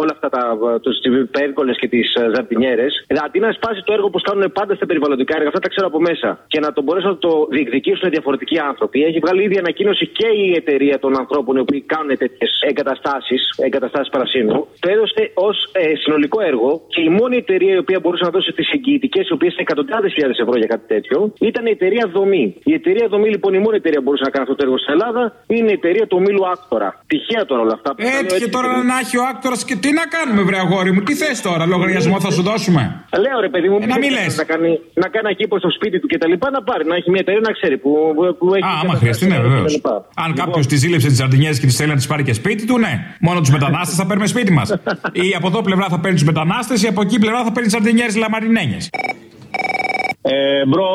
όλα αυτά τα, τους πέρκολες και τις ζαρτινιέρες, αντί να σπάσει το έργο που κάνουν πάντα στα περιβαλλοντικά έργα, αυτά τα ξέρω από μέσα, και να το μπορέσουν να το διεκδικήσουν διαφορετικοί άνθρωποι, έχει βγάλει ήδη ανακοίνωση και η εταιρεία των ανθρώπων οι οποίοι κάνουν τέτοιες εγκαταστάσεις, εγκαταστάσεις παρασύνου, το έδωσε ως συνολικό έργο και η μόνη εταιρεία η οποία μπορούσε να δώσει τις εγγυητικές, οι οποίες είναι εκατοντάδες χιλιάδες ευρώ για κάτι τέτοιο, ήταν η εταιρεία Δομή. Η εταιρεία Δομή, λοιπόν, η μόνη εταιρεία που μπορούσε να κάνει αυτό το έργο στην Ελλάδα είναι η εταιρεία του ομίλου Άκτορα. Τυχαία τώρα όλα αυτά. Έτυχε τώρα να έχει ο άκτορας και τι να κάνουμε, βρε αγόρι μου, τι θες τώρα, λογαριασμό θα σου δώσουμε; Λέω ρε παιδί μου, Ε, να μην λες. να κάνει, να κάνει εκεί στο σπίτι του και τα λοιπά, να πάρει, να έχει μια εταιρεία να ξέρει που, που έχει. Α, άμα χρειαστεί, ναι, βεβαίως. Αν κάποιος τη ζήλεψε τις ζαρτινιέ και τη θέλει να τις πάρει και σπίτι του, ναι. Μόνο τους μετανάστες θα παίρνουμε σπίτι μας. ή από εδώ πλευρά θα παίρνει τους μετανάστες, ή από εκεί πλευρά θα παίρνει ζαρτινιέ λαμαρινένιες. Εμπρό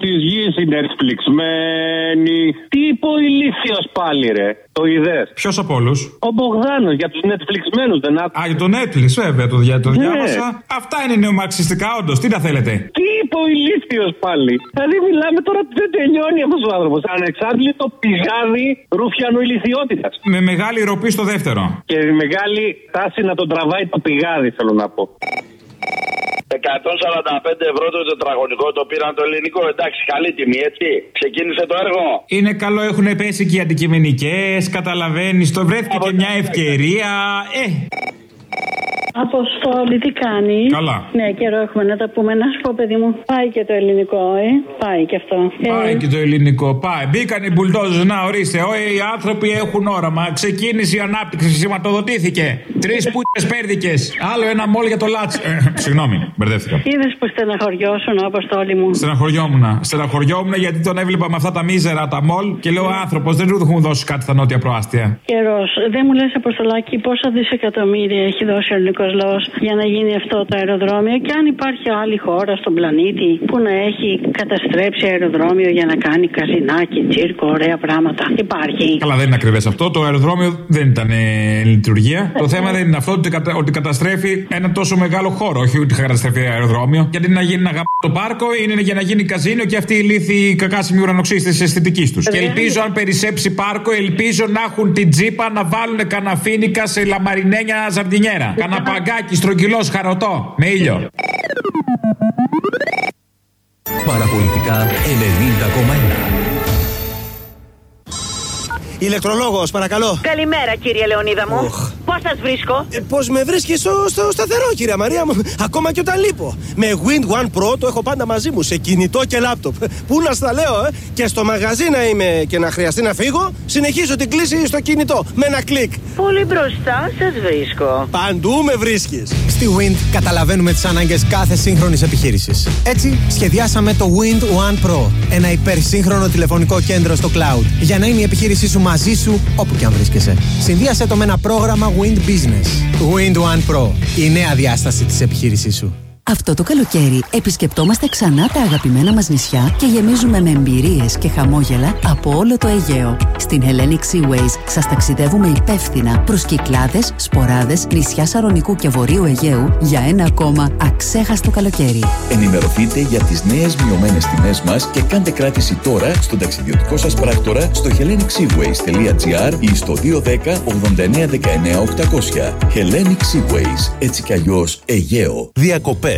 τη γης είναι εξπληξμένη. Τι είπε ο ηλίθιος πάλι, ρε. Το είδες; Ποιος από όλους; Ο Μπογδάνος για τους Netflixμένου δεν άκουσα. Α, για το Netflix, βέβαια, το, δια, το Ναι. διάβασα. Αυτά είναι νεομαρξιστικά, όντως. Τι τα θέλετε; Τι είπε ο ηλίθιος πάλι; Δηλαδή μιλάμε τώρα δεν τελειώνει αυτός ο άνθρωπος. Ανεξάρτητο πηγάδι ρούφιανου ηλικιότητας. Με μεγάλη ροπή στο δεύτερο. Και μεγάλη τάση να τον τραβάει το πηγάδι, θέλω να πω. 145 ευρώ το τετραγωνικό το πήραν το ελληνικό. Εντάξει, καλή τιμή, έτσι. Ξεκίνησε το έργο. Είναι καλό, έχουν πέσει και οι αντικειμενικές. Καταλαβαίνεις, το βρέθηκε και μια ευκαιρία. Ε, Αποστόλη, τι κάνεις; Καλά. Ναι, καιρό έχουμε να τα πούμε. Να σου πω, παιδί μου, πάει και το ελληνικό, ε. Πάει και αυτό. Πάει Ε, και το ελληνικό. Πάει. Μπήκαν οι μπουλντόζε. Να ορίστε. Ό, οι άνθρωποι έχουν όραμα. Ξεκίνησε η ανάπτυξη. Σηματοδοτήθηκε. Τρεις πούτες πέρδικες. Άλλο ένα μόλ για το λάτς. Ε, Συγγνώμη, μπερδεύτηκα. Είδες που στεναχωριώσουν, Αποστόλη μου. Στεναχωριόμουν. Στεναχωριόμουν γιατί τον έβλεπα με αυτά τα μίζερα τα μολ και λέω άνθρωπος δεν τους έχουν δώσει κάτι στα νότια προάστια. Καιρός. Δεν μου λες, Αποστολάκη, πόσα δισεκατομμύρια έχει δώσει ο ελληνικός λαός για να γίνει αυτό το αεροδρόμιο και αν υπάρχει άλλη χώρα στον πλανήτη που να έχει καταστρέψει αεροδρόμιο για να κάνει καζινάκι, τσίρκο, ωραία πράγματα. Υπάρχει. Καλά, δεν είναι ακριβές αυτό. Το αεροδρόμιο δεν ήταν ε, λειτουργία. Το θέμα δεν είναι αυτό ότι, κατα- ότι καταστρέφει ένα τόσο μεγάλο χώρο. Όχι ότι καταστρέφει αεροδρόμιο. Γιατί να γίνει να γαμπ το πάρκο είναι για να γίνει καζίνο και αυτή η λύθη κακάσιμη ουρανοξύστη τη αισθητική τους. Και ελπίζω αν περισσέψει πάρκο, ελπίζω να έχουν την τζίπα να βάλουν καναφίνικα σε λαμαρινένια ζαρδινιέρα. Καναπαγκάκι, στρογγυλός, χαροτό, με ήλιο. Παραπολιτικά 90,1. Ηλεκτρολόγος, παρακαλώ. Καλημέρα, κύριε Λεωνίδα μου. Πώς σας βρίσκω, Ε, Πώς με βρίσκεις στο, στο σταθερό, κυρία Μαρία μου; Ακόμα και όταν λείπω. Με Wind One Pro το έχω πάντα μαζί μου σε κινητό και λάπτοπ. Πού να στα λέω, ε; Και στο μαγαζί να είμαι και να χρειαστεί να φύγω, συνεχίζω την κλίση στο κινητό. Με ένα κλικ. Πολύ μπροστά σας βρίσκω. Παντού με βρίσκεις. Στη Wind καταλαβαίνουμε τις ανάγκες κάθε σύγχρονης επιχείρησης. Έτσι, σχεδιάσαμε το Wind One Pro, ένα υπερσύγχρονο τηλεφωνικό κέντρο στο cloud, για να είναι η επιχείρησή σου μαζί σου όπου και αν βρίσκεσαι. Συνδύασε το με ένα πρόγραμμα Wind Business. Wind One Pro, η νέα διάσταση της επιχείρησής σου. Αυτό το καλοκαίρι επισκεπτόμαστε ξανά τα αγαπημένα μας νησιά και γεμίζουμε με εμπειρίες και χαμόγελα από όλο το Αιγαίο. Στην Hellenic Seaways σας ταξιδεύουμε υπεύθυνα προς Κυκλάδες, Σποράδες, νησιά Σαρονικού και Βορείου Αιγαίου για ένα ακόμα αξέχαστο καλοκαίρι. Ενημερωθείτε για τις νέες μειωμένες τιμές μας και κάντε κράτηση τώρα στον ταξιδιωτικό σας πράκτορα στο hellenicseaways.gr ή στο 210 89 19 800. Hellenic Seaways, έτσι κι αλλιώς Αιγαίο.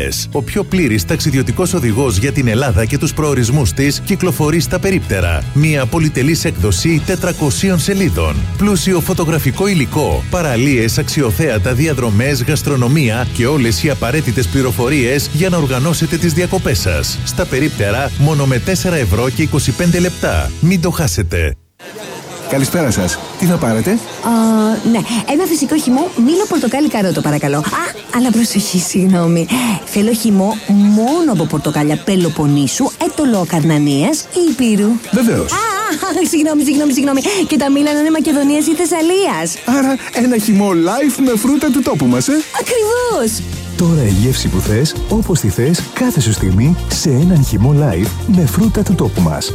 Διακοπέ. Ο πιο πλήρης ταξιδιωτικός οδηγός για την Ελλάδα και τους προορισμούς της κυκλοφορεί στα περίπτερα. Μια πολυτελής έκδοση 400 σελίδων. Πλούσιο φωτογραφικό υλικό, παραλίες, αξιοθέατα, διαδρομές, γαστρονομία και όλες οι απαραίτητες πληροφορίες για να οργανώσετε τις διακοπές σας. Στα περίπτερα μόνο με 4 ευρώ και 25 λεπτά. Μην το χάσετε. Καλησπέρα σας. Τι θα πάρετε; Α, ναι, ένα φυσικό χυμό, μήλο πορτοκάλι καρότο παρακαλώ. Α, αλλά προσοχή, συγγνώμη. Θέλω χυμό μόνο από πορτοκάλια Πελοποννήσου, έτολο Καρνανίας ή Υπήρου. Βεβαίως. Α, α, συγγνώμη, συγγνώμη, συγγνώμη. Και τα μήλα να είναι Μακεδονίας ή Θεσσαλίας. Άρα ένα χυμό live με φρούτα του τόπου μας, ε; Ακριβώς. Τώρα η γεύση που θες, όπως τη θες, κάθε σου στιγμή σε έναν χυμό live με φρούτα του τόπου μας.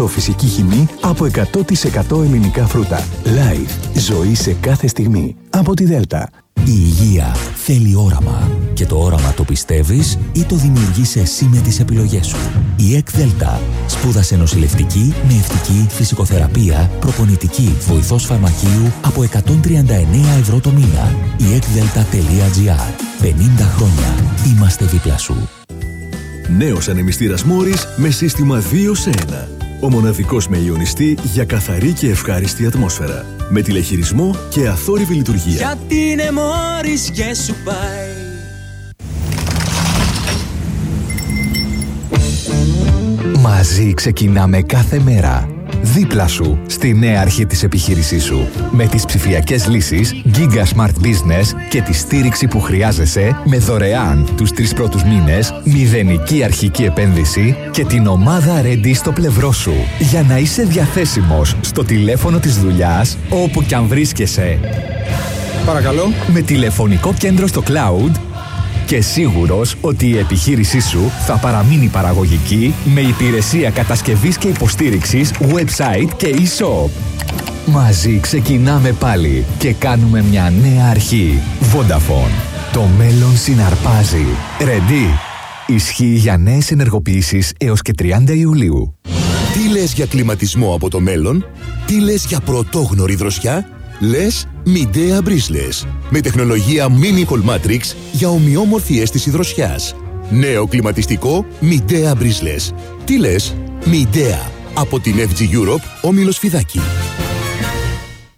100% φυσική χυμή από 100% ελληνικά φρούτα. Live. Ζωή σε κάθε στιγμή. Από τη Δέλτα. Η υγεία θέλει όραμα. Και το όραμα το πιστεύεις ή το δημιουργείς εσύ με τις επιλογές σου. Η ΕΚ Δέλτα σπούδασε νοσηλευτική με ευτική φυσικοθεραπεία, προπονητική βοηθός φαρμακείου από 139 ευρώ το μήνα. Η ekdelta.gr 50 χρόνια είμαστε δίπλα σου. Νέος ανεμιστήρας Μόρις με σύστημα 2 σε 1. Ο μοναδικός με ιονιστή για καθαρή και ευχάριστη ατμόσφαιρα. Με τηλεχειρισμό και αθόρυβη λειτουργία. Γιατί είναι μόρις και σου πάει Μαζί ξεκινάμε κάθε μέρα. Δίπλα σου, στη νέα αρχή της επιχείρησής σου. Με τις ψηφιακές λύσεις Giga Smart Business και τη στήριξη που χρειάζεσαι με δωρεάν τους τρεις πρώτους μήνες, μηδενική αρχική επένδυση και την ομάδα Ready στο πλευρό σου. Για να είσαι διαθέσιμος στο τηλέφωνο της δουλειάς, όπου κι αν βρίσκεσαι. Παρακαλώ. Με τηλεφωνικό κέντρο στο cloud και σίγουρος ότι η επιχείρησή σου θα παραμείνει παραγωγική με υπηρεσία κατασκευής και υποστήριξης website και e-shop. Μαζί ξεκινάμε πάλι και κάνουμε μια νέα αρχή. Vodafone. Το μέλλον συναρπάζει. Ready. Ισχύει για νέες ενεργοποιήσεις έως και 30 Ιουλίου. Τι λες για κλιματισμό από το μέλλον; Τι λες για πρωτόγνωρη δροσιά; Λες Midea Breezless. Με τεχνολογία Mini Hall Matrix για ομοιόμορφη αίσθηση δροσιάς. Νέο κλιματιστικό Midea Breezless. Τι λες; Midea. Από την FG Europe, όμιλος Φιδάκη.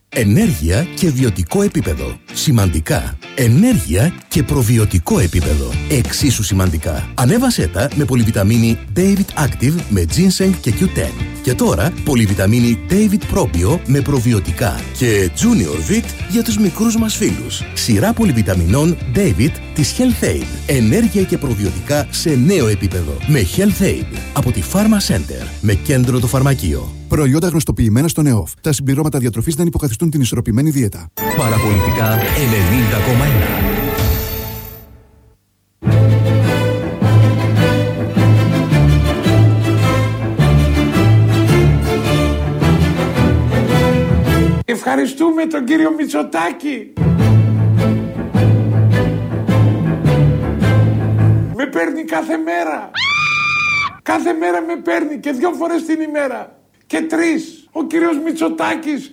Ενέργεια και βιωτικό επίπεδο. Σημαντικά. Ενέργεια και προβιωτικό επίπεδο. Εξίσου σημαντικά. Ανέβασέ τα με πολυβιταμίνη David Active με ginseng και Q10. Και τώρα πολυβιταμίνη David Propio με προβιωτικά. Και Junior Vit για τους μικρούς μας φίλους. Σειρά πολυβιταμινών David της Health Aid. Ενέργεια και προβιωτικά σε νέο επίπεδο. Με Health Aid. Από τη Pharma Center. Με κέντρο το φαρμακείο. Προϊόντα γνωστοποιημένα στον ΕΟΦ. Τα συμπληρώματα διατροφής δεν υποκαθιστούν την ισορροπημένη δίαιτα. Παραπολιτικά 90,1. Ευχαριστούμε τον κύριο Μητσοτάκη. Με παίρνει κάθε μέρα. Κάθε μέρα με παίρνει και δυο φορές την ημέρα. Και τρεις. Ο κύριος Μητσοτάκης.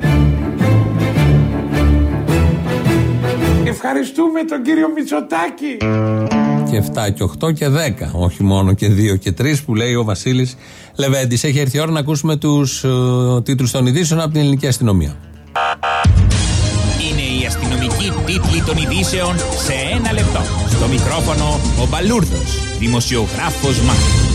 Ευχαριστούμε τον κύριο Μητσοτάκη. Και 7 και 8 και 10. Όχι μόνο και 2 και 3 που λέει ο Βασίλης Λεβέντης. Έχει έρθει η ώρα να ακούσουμε τους ε, τίτλους των ειδήσεων από την ελληνική αστυνομία. Είναι η αστυνομική τίτλη των ειδήσεων σε ένα λεπτό. Στο μικρόφωνο ο Μπαλούρδος, δημοσιογράφος Μάρκος.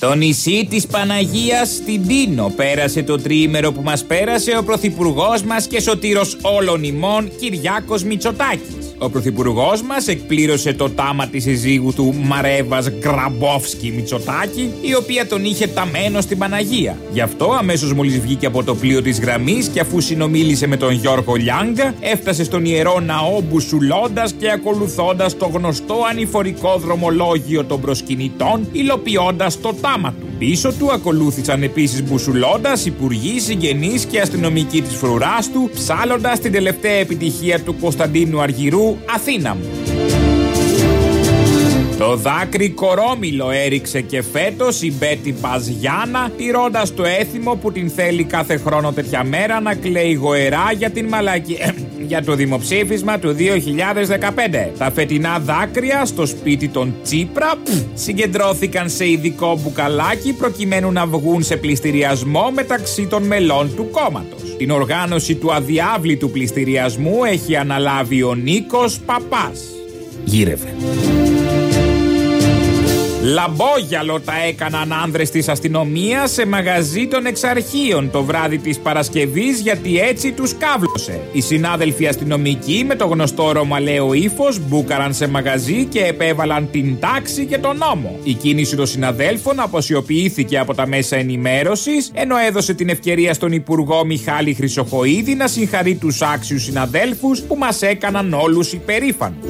Στο νησί της Παναγίας στην Τίνο πέρασε το τριήμερο που μας πέρασε ο Πρωθυπουργός μας και σωτήρος όλων ημών Κυριάκος Μητσοτάκης. Ο Πρωθυπουργός μας εκπλήρωσε το τάμα της συζύγου του Μαρέβας Γκραμπόφσκι Μητσοτάκη, η οποία τον είχε ταμένο στην Παναγία. Γι' αυτό αμέσως μόλις βγήκε από το πλοίο της γραμμής και αφού συνομίλησε με τον Γιώργο Λιάγκα, έφτασε στον ιερό ναό μπουσουλώντας και ακολουθώντας το γνωστό ανηφορικό δρομολόγιο των προσκυνητών, υλοποιώντας το τάμα του. Πίσω του ακολούθησαν επίσης μπουσουλώντας υπουργοί, συγγενείς και αστυνομικοί της φρουράς του, ψάλλοντας την τελευταία επιτυχία του Κωνσταντίνου Αργυρού, Αθήνα μου. Το δάκρυ κορόμιλο έριξε και φέτος η Μπέτη Παζιάνα, τηρώντας το έθιμο που την θέλει κάθε χρόνο τέτοια μέρα να κλαίει γοερά για την μαλακή. Για το δημοψήφισμα του 2015. Τα φετινά δάκρυα στο σπίτι των Τσίπρα πφ, συγκεντρώθηκαν σε ειδικό μπουκαλάκι προκειμένου να βγουν σε πληστηριασμό μεταξύ των μελών του κόμματος. Την οργάνωση του αδιάβλητου πληστηριασμού έχει αναλάβει ο Νίκος Παπάς. Γύρευε. Λαμπόγιαλο τα έκαναν άνδρες της αστυνομίας σε μαγαζί των εξαρχείων το βράδυ της Παρασκευής γιατί έτσι τους κάβλωσε. Οι συνάδελφοι αστυνομικοί με το γνωστό ρωμαλαίο ύφος μπούκαραν σε μαγαζί και επέβαλαν την τάξη και τον νόμο. Η κίνηση των συναδέλφων αποσιοποιήθηκε από τα μέσα ενημέρωσης ενώ έδωσε την ευκαιρία στον Υπουργό Μιχάλη Χρυσοχοίδη να συγχαρεί τους άξιους συναδέλφους που μας έκαναν όλους υπερήφανους.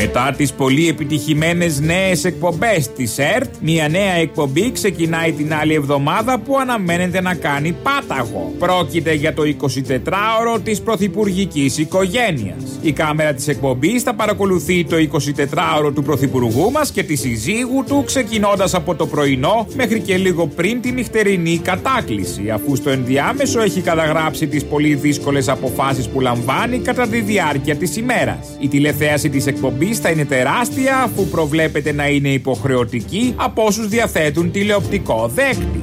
Μετά τις πολύ επιτυχημένες νέες εκπομπές της ΕΡΤ, μια νέα εκπομπή ξεκινάει την άλλη εβδομάδα που αναμένεται να κάνει πάταγο. Πρόκειται για το 24ωρο της πρωθυπουργικής οικογένειας. Η κάμερα της εκπομπής θα παρακολουθεί το 24ωρο του πρωθυπουργού μας και της συζύγου του ξεκινώντας από το πρωινό μέχρι και λίγο πριν τη νυχτερινή κατάκληση αφού στο ενδιάμεσο έχει καταγράψει τις πολύ δύσκολες αποφάσεις που λαμβάνει κατά τη διάρκεια της ημέρας. Η τηλεθέαση της εκπομπής θα είναι τεράστια αφού προβλέπεται να είναι υποχρεωτική από όσους διαθέτουν τηλεοπτικό δέκτη.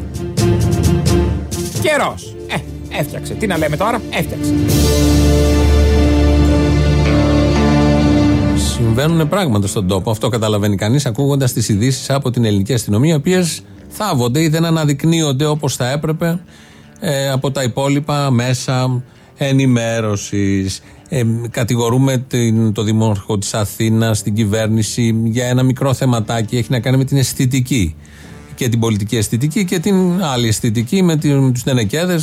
Καιρός. Ε, έφτιαξε. Τι να λέμε τώρα, έφτιαξε. Συμβαίνουν πράγματα στον τόπο. Αυτό καταλαβαίνει κανείς ακούγοντας τις ειδήσεις από την ελληνική αστυνομία, οι οποίες θάβονται ή δεν αναδεικνύονται όπως θα έπρεπε ε, από τα υπόλοιπα μέσα ενημέρωσης. Ε, κατηγορούμε την, το Δημάρχο της Αθήνας, την κυβέρνηση για ένα μικρό θεματάκι. Έχει να κάνει με την αισθητική. και την πολιτική αισθητική και την άλλη αισθητική με τους τενεκέδε,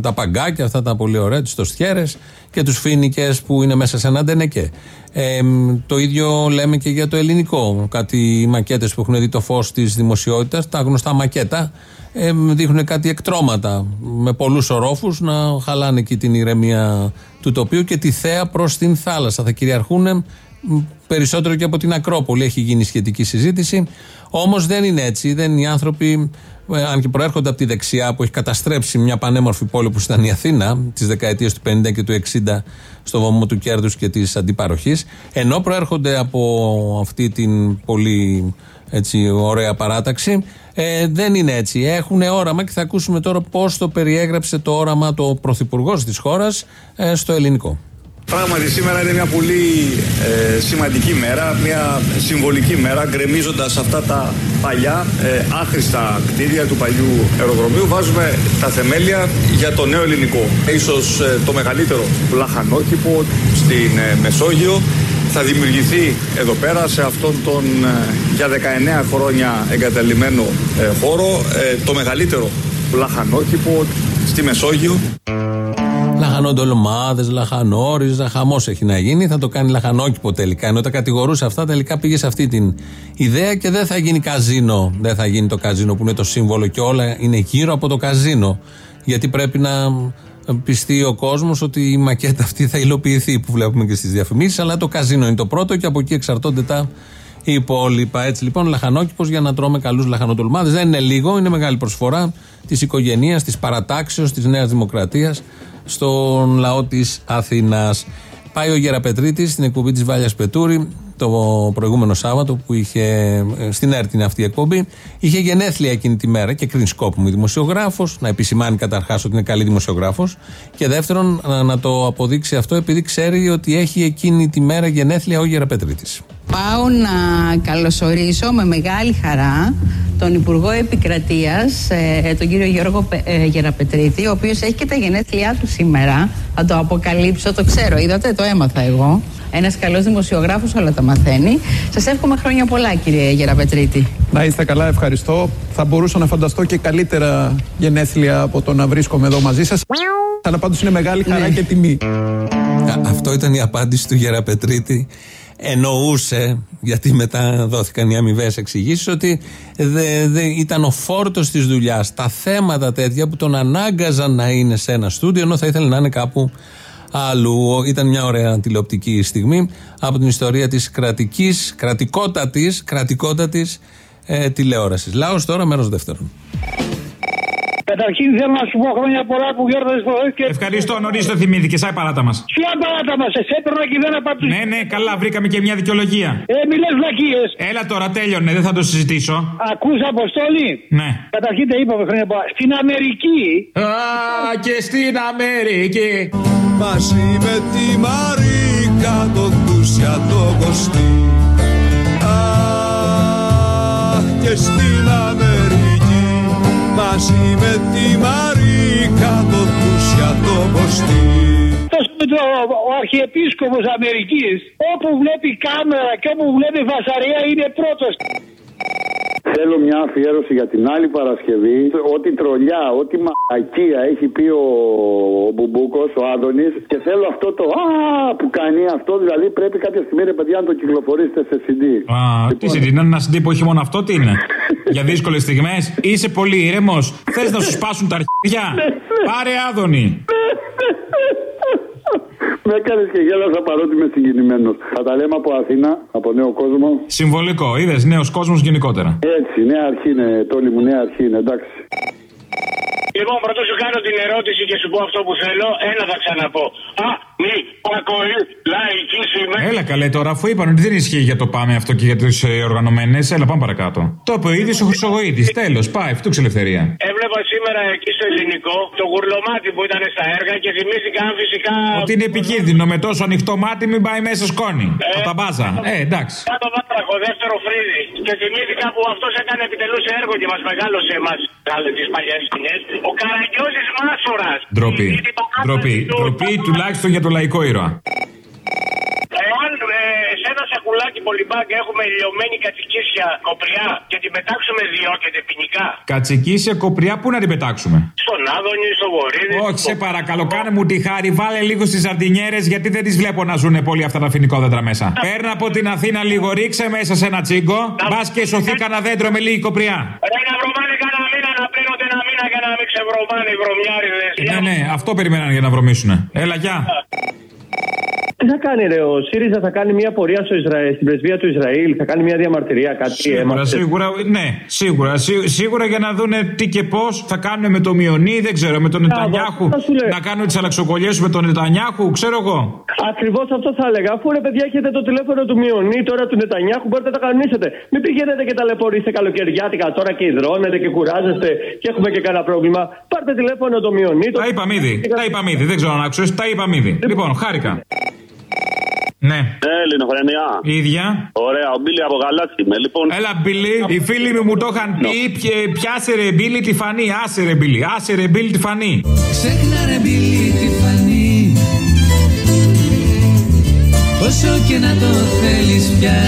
τα παγκάκια, αυτά τα πολύ ωραία, του τοστιέρες και τους φίνικες που είναι μέσα σε ένα τενεκέ. Ε, το ίδιο λέμε και για το ελληνικό. Κάτι μακέτες που έχουν δει το φως της δημοσιότητας, τα γνωστά μακέτα, ε, δείχνουν κάτι εκτρώματα με πολλούς ορόφους να χαλάνε εκεί την ηρεμία του τοπίου και τη θέα προς την θάλασσα. Θα κυριαρχούν περισσότερο και από την Ακρόπολη. Έχει γίνει σχετική συζήτηση. Όμως δεν είναι έτσι. Δεν είναι οι άνθρωποι, ε, αν και προέρχονται από τη δεξιά που έχει καταστρέψει μια πανέμορφη πόλη που ήταν η Αθήνα τη δεκαετία του 50 και του 60 στο βωμό του κέρδους και της αντιπαροχής, ενώ προέρχονται από αυτή την πολύ έτσι, ωραία παράταξη, ε, δεν είναι έτσι. Έχουν όραμα και θα ακούσουμε τώρα πώς το περιέγραψε το όραμα το πρωθυπουργός της χώρας ε, στο ελληνικό. Πράγματι σήμερα είναι μια πολύ ε, σημαντική μέρα, μια συμβολική μέρα, γκρεμίζοντας αυτά τα παλιά ε, άχρηστα κτίρια του παλιού αεροδρομίου, βάζουμε τα θεμέλια για το νέο ελληνικό. Ίσως ε, το μεγαλύτερο λαχανόκηπο στην Μεσόγειο θα δημιουργηθεί εδώ πέρα σε αυτόν τον για 19 χρόνια εγκαταλειμμένο χώρο το μεγαλύτερο λαχανόκηπο στη Μεσόγειο. Λαχανοντολμάδε, λαχανόριζα, χαμό έχει να γίνει. Θα το κάνει λαχανόκηπο τελικά. Ενώ τα κατηγορούσε αυτά, τελικά πήγε σε αυτή την ιδέα και δεν θα γίνει καζίνο. Δεν θα γίνει το καζίνο που είναι το σύμβολο και όλα είναι γύρω από το καζίνο. Γιατί πρέπει να πιστεί ο κόσμος ότι η μακέτα αυτή θα υλοποιηθεί που βλέπουμε και στις διαφημίσεις. Αλλά το καζίνο είναι το πρώτο και από εκεί εξαρτώνται τα υπόλοιπα. Έτσι λοιπόν, λαχανόκηπος για να τρώμε καλούς λαχανοτολμάδες. Δεν είναι λίγο, είναι μεγάλη προσφορά της οικογένειας, της παρατάξεως, της Νέας Δημοκρατίας στον λαό της Αθήνας. Πάει ο Γεραπετρίτης στην εκπομπή της Βάλιας Πετούρη το προηγούμενο Σάββατο που είχε ε, στην έρτη αυτή η εκπομπή. Είχε γενέθλια εκείνη τη μέρα και κρίνει σκόπο μου δημοσιογράφος, να επισημάνει καταρχάς ότι είναι καλή δημοσιογράφος. Και δεύτερον, να το αποδείξει αυτό επειδή ξέρει ότι έχει εκείνη τη μέρα γενέθλια ο Γεραπετρίτης. Πάω να καλωσορίσω με μεγάλη χαρά τον Υπουργό Επικρατείας, ε, τον κύριο Γιώργο ε, Γεραπετρίτη, ο οποίος έχει και τα γενέθλιά του σήμερα. Θα το αποκαλύψω, το ξέρω, είδατε, το έμαθα εγώ. Ένας καλός δημοσιογράφος όλα τα μαθαίνει. Σας εύχομαι χρόνια πολλά, κύριε Γεραπετρίτη. Να είστε καλά, ευχαριστώ. Θα μπορούσα να φανταστώ και καλύτερα γενέθλια από το να βρίσκομαι εδώ μαζί σας. Αλλά πάντως είναι μεγάλη χαρά ναι. και τιμή. Αυτό ήταν η απάντηση του Γεραπετρίτη εννοούσε, γιατί μετά δόθηκαν οι αμοιβές εξηγήσεις, ότι δε, δε, ήταν ο φόρτος της δουλειάς. Τα θέματα τέτοια που τον ανάγκαζαν να είναι σε ένα στούντιο, ενώ θα ήθελε να είναι κάπου αλλού. Ήταν μια ωραία τηλεοπτική στιγμή από την ιστορία της κρατικής, κρατικότατης, κρατικότατης ε, τηλεόρασης. Λάος τώρα, μέρος δεύτερον. Καταρχήν θέλω να σου πω χρόνια πολλά που γιόρταζε το και. Ευχαριστώ, νωρί το θυμήθηκε, σαν παράτα μας. Ποια παράτα μας, εσέ έπαιρνα και δεν απαντήσω. Ναι, ναι, καλά, βρήκαμε και μια δικαιολογία. Ε, μιλέ βλακίες. Έλα τώρα, τέλειωνε, δεν θα το συζητήσω. Ακούς αποστόλη; Ναι. Καταρχήν τα είπαμε χρόνια πολλά. Στην Αμερική. Α, και στην Αμερική. Μαζί με τη Μαρίκα το Δούσια το Κωστή. Αχ, και στην Αμερική μαζί με τη Μαρίκα το Τούσια το Ποστή. Ο Αρχιεπίσκοπος Αμερικής όπου βλέπει κάμερα και όπου βλέπει φασαρία είναι πρώτος. Θέλω μια αφιέρωση για την άλλη Παρασκευή. Ό,τι τρολιά, ό,τι μαλακία έχει πει ο, ο Μπουμπούκος, ο Άδωνης. Και θέλω αυτό το Α που κάνει αυτό. Δηλαδή πρέπει κάποια στιγμή, ρε παιδιά, να το κυκλοφορήσετε σε CD. Α, λοιπόν. τι CD, είναι ένα CD που έχει μόνο αυτό, τι είναι; για δύσκολες στιγμές. Είσαι πολύ ήρεμος. Θες να σου σπάσουν τα αρχίδια; Πάρε Άδωνη. Με έκανες και γέλασα παρότι είμαι συγκινημένος. Θα τα λέμε από Αθήνα, από νέο κόσμο. Συμβολικό, είδες νέος κόσμος γενικότερα. Έτσι, νέα αρχή είναι, τόλοι μου, νέα αρχή είναι, εντάξει. Λοιπόν, πρώτα σου κάνω την ερώτηση και σου πω αυτό που θέλω. Ένα θα ξαναπώ. Α, μη, πακοή, λαϊκή σήμερα. Έλα καλέ τώρα, αφού είπαν ότι δεν ισχύει για το πάμε αυτό και για τι ε, οργανωμένες. Έλα, πάμε παρακάτω. Το είπε ο ίδιος ο Χρυσογοήτη. Τέλος, πάει, αυτό ελευθερία. Έβλεπα σήμερα εκεί στο ελληνικό το γουρλωμάτι που ήταν στα έργα και θυμήθηκαν φυσικά. Ότι είναι επικίνδυνο με τόσο ανοιχτό μάτι μην πάει μέσα σκόνη. Ε, Από τα μπάζα. Ε, εντάξει. Κάτω βάτραχο, δεύτερο φρύδι. Και θυμήθηκα που αυτός έκανε επιτελώ έργο και μας μεγάλωσε εμάς. Κάλε τις παλιές σκηνές. Ο Καραγκιόζης Μάσορα. Ντροπή. Ντροπή. Ντροπή τουλάχιστον για το λαϊκό ήρωα. Εάν ε, σε ένα σε πουλάκι πολυμπάγκ έχουμε λιωμένη κατσικίσια κοπριά και την πετάξουμε διώκεται ποινικά. Κατσικίσια κοπριά, πού να την πετάξουμε; Στον Άδωνη, στο Βορύδι. Όχι, σε παρακαλώ, κάνε μου τη χάρη, βάλε λίγο στις ζαρτινιέρε γιατί δεν τις βλέπω να ζουν πολύ αυτά τα φοινικόδεντρα μέσα. Παίρνα από την Αθήνα λίγο, ρίξε μέσα σε ένα τσίγκο, μπας και σωθεί κανένα δέντρο με λίγη κοπριά. Ρε να βρωμάνε κανένα μήνα να πλένονται ένα μήνα για να μην ξεβρωμάνε οι βρωμιάριδες. Ναι, ναι, αυτό περιμέναν για να βρωμίσουνε. Έλα, γεια. Τι θα κάνει, ρε, ο ΣΥΡΙΖΑ θα κάνει μια πορεία στο Ισραήλ, στην πρεσβεία του Ισραήλ, θα κάνει μια διαμαρτυρία, κάτι Σίγουρα, έμαθε. σίγουρα, ναι, σίγουρα. σί- σίγουρα για να δούνε τι και πώς θα κάνουν με το Μιονί, δεν ξέρω, με τον Νετανιάχου. αυτό σου λέω. Να κάνουν τις αλλαξοκολλιέ με τον Νετανιάχου, ξέρω εγώ. Ακριβώς αυτό θα έλεγα. Αφού ρε παιδιά έχετε το τηλέφωνο του Μιονί, τώρα του Νετανιάχου, μπορείτε να τα κανονίσετε. Μην πηγαίνετε και ταλαιπωρήσετε καλοκαιριάτικα τώρα και υδρώνετε και κουράζεστε και έχουμε και κανένα πρόβλημα. Πάρτε τηλέφωνο το Μιονί. Το... Τα είπαμε ήδη. Τα είπαμε ήδη. Δεν ξέρω αν άκουσες. Τα είπαμε ήδη. Λοιπόν, χάρηκα. Ναι. Ε, Ελληνοφρενιά. ίδια. Ωραία, ο Μπίλι από Γαλάτσι είμαι. Λοιπόν, Έλα, Μπίλι. Οι φίλοι μου μου το είχαν πει. πιε- Πιάσε ρε Μπίλι τη φανή. Άσε ρε Μπίλι. Άσε ρε Μπίλι τη φανή. Ξέχνα ρε μπίλι τη φανή Όσο και να το θέλεις πια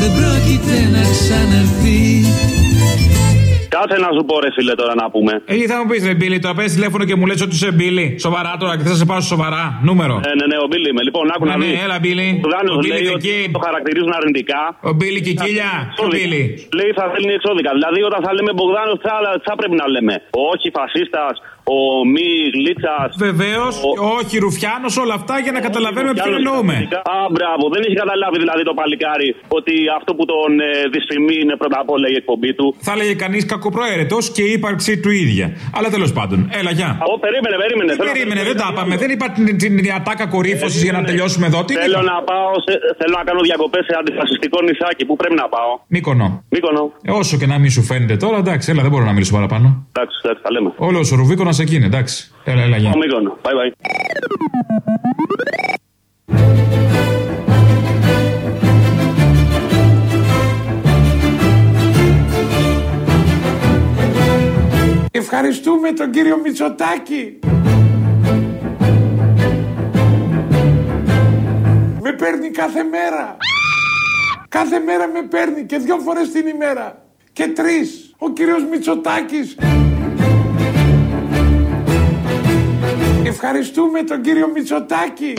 Δεν πρόκειται να ξαναρθείς κάτσε να σου πω, ρε φίλε, τώρα να πούμε. Ε, τι θα μου πεις ρε Μπίλι, τώρα παίζει τηλέφωνο και μου λες ότι είσαι Μπίλι. Σοβαρά τώρα και θα σε πάω στο σοβαρά. Νούμερο. Ναι, ναι, ναι, ο Μπίλι είμαι. Λοιπόν, άκου Ναι, να ναι, δεις. έλα, Μπίλι. Ο Δάνος Ο Μπίλι λέει the ότι kid. το χαρακτηρίζουν αρνητικά. Ο Μπίλι και η Κίλια. Ο Μπίλι. Λέει θα θέλει εξώδικα. Δηλαδή, όταν θα λέμε Μπογδάνο, θα, θα πρέπει να λέμε. Όχι φασίστας, ο μη γλίτσα. Βεβαίως, όχι Ρουφιάνος, όλα αυτά για να καταλαβαίνουμε ποιον εννοούμε. Α, μπράβο, δεν έχει καταλάβει δηλαδή το παλικάρι ότι αυτό που τον ε, δυσφημεί είναι πρώτα απ' όλα η εκπομπή του. Θα έλεγε κανείς κακοπροαίρετος και η ύπαρξή του ίδια. Αλλά τέλος πάντων, έλα, γεια. Ω, περίμενε, περίμενε. Δεν περίμενε, δεν τα είπαμε. Δεν είπα την, την, την ατάκα κορύφωσης για να τελειώσουμε εδώ. Τι Θέλω είπα; να πάω, σε, θέλω να κάνω διακοπές σε αντιφασιστικό νησάκι. Πού πρέπει να πάω; Μύκονο. Μύκονο. Ε, όσο και να μην σου φαίνεται τώρα, εντάξει, έλα, δεν μπορώ να μιλήσω παραπάνω. Εντάξει, εντάξει, τα λέμε. Όλο ο Ρουβίκονα εκεί, εντάξει. Έλα, έλα, γεια. Πάω Μύκονο. Bye bye. Ευχαριστούμε τον κύριο Μητσοτάκη. Με παίρνει κάθε μέρα. Κάθε μέρα με παίρνει και δυο φορές την ημέρα. Και τρεις. Ο κύριος Μητσοτάκης. Ευχαριστούμε τον κύριο Μητσοτάκη.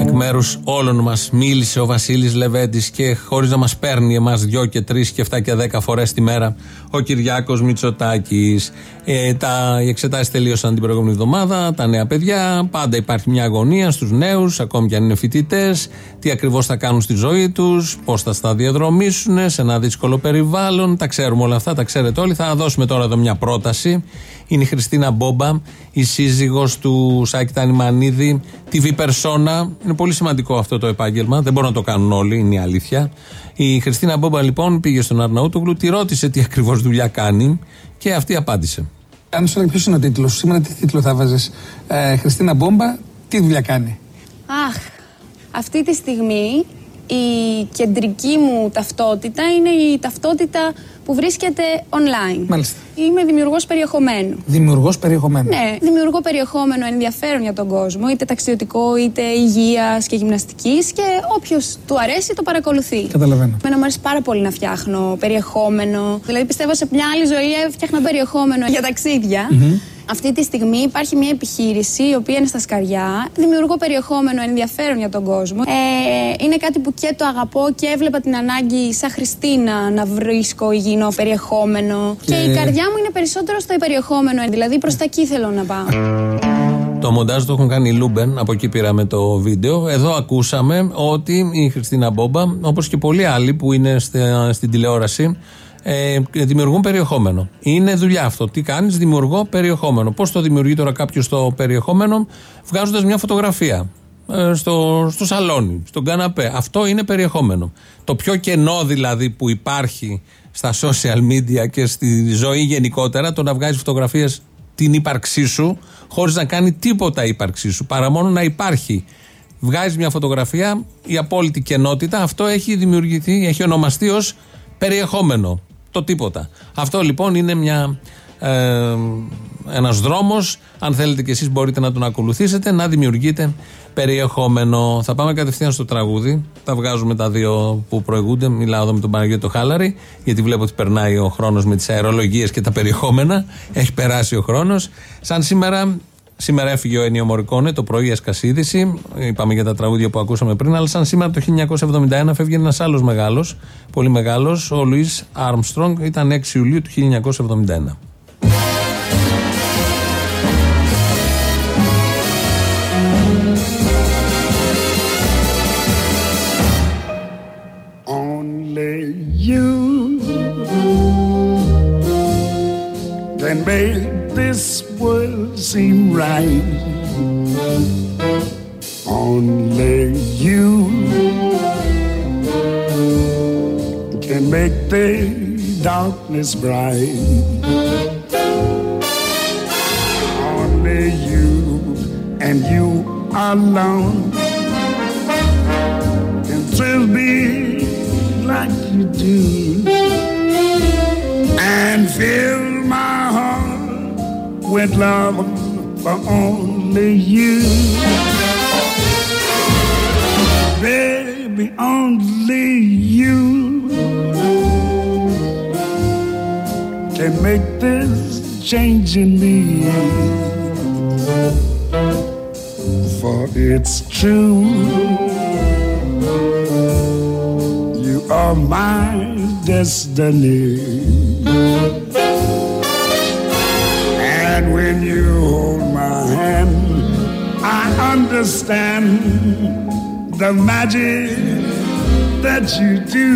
Εκ μέρους όλων μας μίλησε ο Βασίλης Λεβέντης και χωρίς να μας παίρνει εμάς δυο και τρεις και εφτά και δέκα φορές τη μέρα ο Κυριάκος Μητσοτάκης. Ε, τα, οι εξετάσεις τελείωσαν την προηγούμενη εβδομάδα. Τα νέα παιδιά. Πάντα υπάρχει μια αγωνία στους νέους, ακόμη και αν είναι φοιτητές. Τι ακριβώς θα κάνουν στη ζωή τους, πώς θα σταδιοδρομήσουν σε ένα δύσκολο περιβάλλον. Τα ξέρουμε όλα αυτά, τα ξέρετε όλοι. Θα δώσουμε τώρα εδώ μια πρόταση. Είναι η Χριστίνα Μπόμπα, η σύζυγος του Σάκη Τανιμανίδη, TV Persona. Είναι πολύ σημαντικό αυτό το επάγγελμα. Δεν μπορούν να το κάνουν όλοι, είναι η αλήθεια. Η Χριστίνα Μπόμπα λοιπόν πήγε στον Αρναούτογλου, τη ρώτησε τι ακριβώς δουλειά κάνει και αυτή απάντησε. Αν σου έλεγε ποιος είναι ο τίτλος, σήμερα τι τίτλο θα βάζε. Ε, Χριστίνα Μπόμπα, τι δουλειά κάνει; Αχ, αυτή τη στιγμή η κεντρική μου ταυτότητα είναι η ταυτότητα που βρίσκεται online. Μάλιστα. Είμαι δημιουργός περιεχομένου. Δημιουργός περιεχομένου. Ναι, δημιουργώ περιεχόμενο ενδιαφέρον για τον κόσμο, είτε ταξιδιωτικό, είτε υγείας και γυμναστικής και όποιος του αρέσει το παρακολουθεί. Καταλαβαίνω. Εμένα μου αρέσει πάρα πολύ να φτιάχνω περιεχόμενο. Δηλαδή πιστεύω σε μια άλλη ζωή έφτιαχνα περιεχόμενο για ταξίδια. Αυτή τη στιγμή υπάρχει μια επιχείρηση η οποία είναι στα σκαριά. Δημιουργώ περιεχόμενο ενδιαφέρον για τον κόσμο. Ε, είναι κάτι που και το αγαπώ και έβλεπα την ανάγκη σαν Χριστίνα να βρίσκω υγιεινό περιεχόμενο. Και... Και- η καρδιά μου είναι περισσότερο στο περιεχόμενο, δηλαδή προς τα εκεί θέλω να πάω. Το μοντάζ το έχουν κάνει οι Λούμπεν, από εκεί πήραμε το βίντεο. Εδώ ακούσαμε ότι η Χριστίνα Μπόμπα, όπως και πολλοί άλλοι που είναι στα- στην τηλεόραση, ε, δημιουργούν περιεχόμενο. Είναι δουλειά αυτό. Τι κάνεις, δημιουργώ περιεχόμενο. Πώς το δημιουργεί τώρα κάποιος το περιεχόμενο, βγάζοντας μια φωτογραφία ε, στο, στο σαλόνι, στον καναπέ. Αυτό είναι περιεχόμενο. Το πιο κενό δηλαδή που υπάρχει στα social media και στη ζωή γενικότερα, το να βγάζεις φωτογραφίες την ύπαρξή σου, χωρίς να κάνει τίποτα η ύπαρξή σου, παρά μόνο να υπάρχει. Βγάζεις μια φωτογραφία, η απόλυτη κενότητα, αυτό έχει δημιουργηθεί, έχει ονομαστεί ως περιεχόμενο. Το τίποτα. Αυτό λοιπόν είναι μια ε, ένας δρόμος. Αν θέλετε κι εσείς μπορείτε να τον ακολουθήσετε, να δημιουργείτε περιεχόμενο. Θα πάμε κατευθείαν στο τραγούδι. Τα βγάζουμε τα δύο που προηγούνται. Μιλάω εδώ με τον Παναγιώτο Χάλαρη, γιατί βλέπω ότι περνάει ο χρόνος με τις αερολογίες και τα περιεχόμενα. Έχει περάσει ο χρόνος. Σαν σήμερα Σήμερα έφυγε ο Ενίο Μωρικόνε, το πρωί έσκασε είδηση. Είπαμε για τα τραγούδια που ακούσαμε πριν. Αλλά σαν σήμερα το 1971 φεύγει ένας άλλος μεγάλος, πολύ μεγάλος, ο Λουίς Άρμστρονγκ. Ήταν 6 Ιουλίου του 1971. Only you can make this world seem right. Only you can make the darkness bright. Only you and you alone can thrill me like you do and fill my with love for only you. Baby, only you can make this change in me. For it's true, you are my destiny. Understand the magic that you do.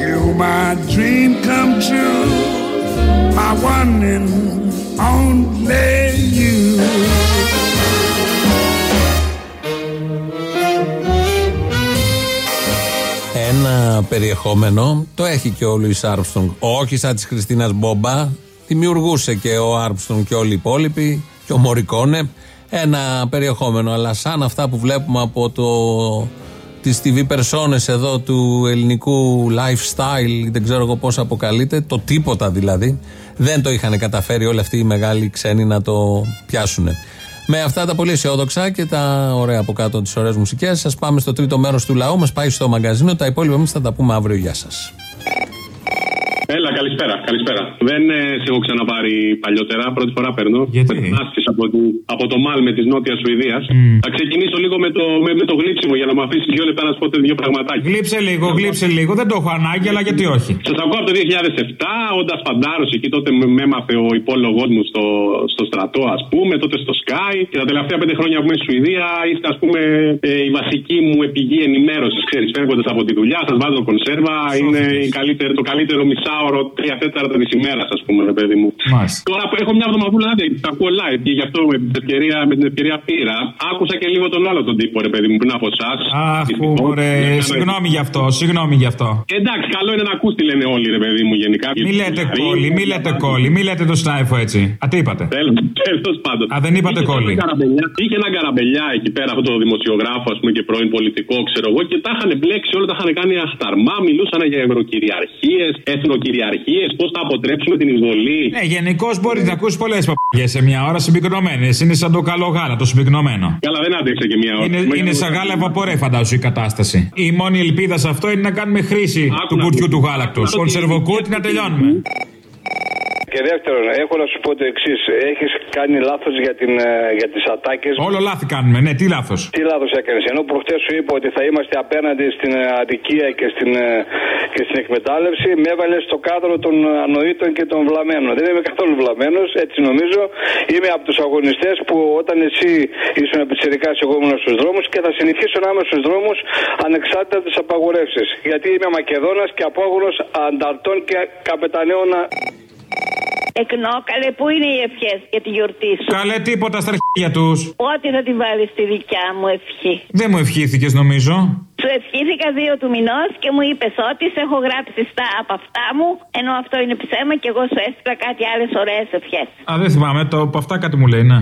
You my dream come true, my one and only you. Ένα περιεχόμενο το έχει και ο Λουί Άρμστρονγκ. Όχι σαν της Χριστίνα Μπόμπα. Δημιουργούσε και ο Άρμστρονγκ και όλοι οι υπόλοιποι και ο Μωρικόνε ένα περιεχόμενο. Αλλά σαν αυτά που βλέπουμε από το τις TV περσόνες εδώ του ελληνικού lifestyle, δεν ξέρω εγώ πώς αποκαλείται, το τίποτα δηλαδή, δεν το είχαν καταφέρει όλοι αυτοί οι μεγάλοι ξένοι να το πιάσουν. Με αυτά τα πολύ αισιόδοξα και τα ωραία από κάτω τις ωραίες μουσικές, σας πάμε στο τρίτο μέρος του λαού, μας πάει στο μαγκαζίνο, τα υπόλοιπα εμείς θα τα πούμε αύριο, γεια σας. Έλα, καλησπέρα. καλησπέρα. Δεν ε, σε έχω ξαναπάρει παλιότερα. Πρώτη φορά παίρνω. Γιατί; Μετανάστης από, τη- από το Μάλμε της Νότιας Σουηδίας. Θα ξεκινήσω λίγο με το, με, με το γλύψιμο για να μου αφήσεις δύο λεπτά να σου πω δύο πραγματάκια. Γλύψε λίγο, γλύψε λίγο. Δεν το έχω ανάγκη, αλλά γιατί όχι; Σας ακούω από το 2007, όντας φαντάρος εκεί τότε με με έμαθε ο υπόλογός μου στο, στο στρατό, ας πούμε, τότε στο Sky. Και τα τελευταία πέντε χρόνια που είμαι στη Σουηδία είστε, ας πούμε, ε, η βασική μου επιγή ενημέρωσης. Ξέρεις, φεύγοντας από τη δουλειά, σας βάζω κονσέρβα. Είναι η καλύτερη, το καλύτερο μισάωρο, τρία τέταρτα της ημέρας, ας πούμε, ρε παιδί μου. Μάλιστα. Τώρα που έχω μια εβδομαδούλα άδεια, τα ακούω live και γι' αυτό με την ευκαιρία, με την ευκαιρία πήρα. Άκουσα και λίγο τον άλλο τον τύπο, ρε παιδί μου, πριν από εσάς. Αχ, ρε, συγγνώμη γι' αυτό, συγγνώμη γι' αυτό. Εντάξει, καλό είναι να ακούς τι λένε όλοι, ρε παιδί μου, γενικά. Μη λέτε κόλλη, μη λέτε κόλλη, μη λέτε το σνάιφο έτσι. Α, τι είπατε; Τέλος πάντων. Α, δεν είπατε Είχε κόλλη. έναν καραμπελιά- Είχε έναν καραμπελιά εκεί πέρα, αυτό το δημοσιογράφο, ας πούμε, και πρώην πολιτικό, ξέρω εγώ, και τα είχαν μπλέξει όλα, τα είχαν κάνει αχταρμά, μιλούσαν για ευρωκυριαρχίες, εθνοκυριαρχίες, πώς θα αποτρέψουμε την εισβολή. Ναι, γενικώς μπορεί να ακούσεις πολλές παπαγιές σε μια ώρα συμπυκνωμένε. Είναι σαν το καλό γάλα, το συμπυκνωμένο. Καλά, δεν άντεξε και μία ώρα. Είναι, Μέχρι είναι να- σαν γάλα βαπορέ, φαντάζομαι η κατάσταση. Η μόνη ελπίδα σε αυτό είναι να κάνουμε χρήση του να κουτιού δεις. του γάλακτος. Αυτό Κονσερβοκούτι να τελειώνουμε. Και δεύτερον, έχω να σου πω το εξής. Έχεις κάνει λάθος για, την, ε, για τις ατάκες. Όλο λάθη κάνουμε, ναι, τι λάθος. Τι λάθος έκανες. Ενώ προχτές σου είπα ότι θα είμαστε απέναντι στην ε, αδικία και στην, ε, και στην εκμετάλλευση, με έβαλες στο κάδρο των ανοήτων και των βλαμμένων. Δεν είμαι καθόλου βλαμμένος, έτσι νομίζω. Είμαι από τους αγωνιστές που όταν εσύ ήσουν επιτσερικά, εγώ ήμουν στους δρόμους και θα συνεχίσω να είμαι στους δρόμους ανεξάρτητα από τις απαγορεύσεις. Γιατί είμαι Μακεδόνας και απόγονος ανταρτών και καπεταναίων Εκνό, καλέ, πού είναι οι ευχές για τη γιορτή σου; Καλέ τίποτα στα αρχίδια τους. Ό,τι θα τη βάλεις στη δικιά μου ευχή. Δεν μου ευχήθηκες νομίζω. Σου ευχήθηκα δύο του μηνός και μου είπες ότι σε έχω γράψει στα από αυτά μου, ενώ αυτό είναι ψέμα και εγώ σου έστειλα κάτι άλλες ωραίες ευχές. Α, δεν θυμάμαι, το από αυτά κάτι μου λέει, ναι.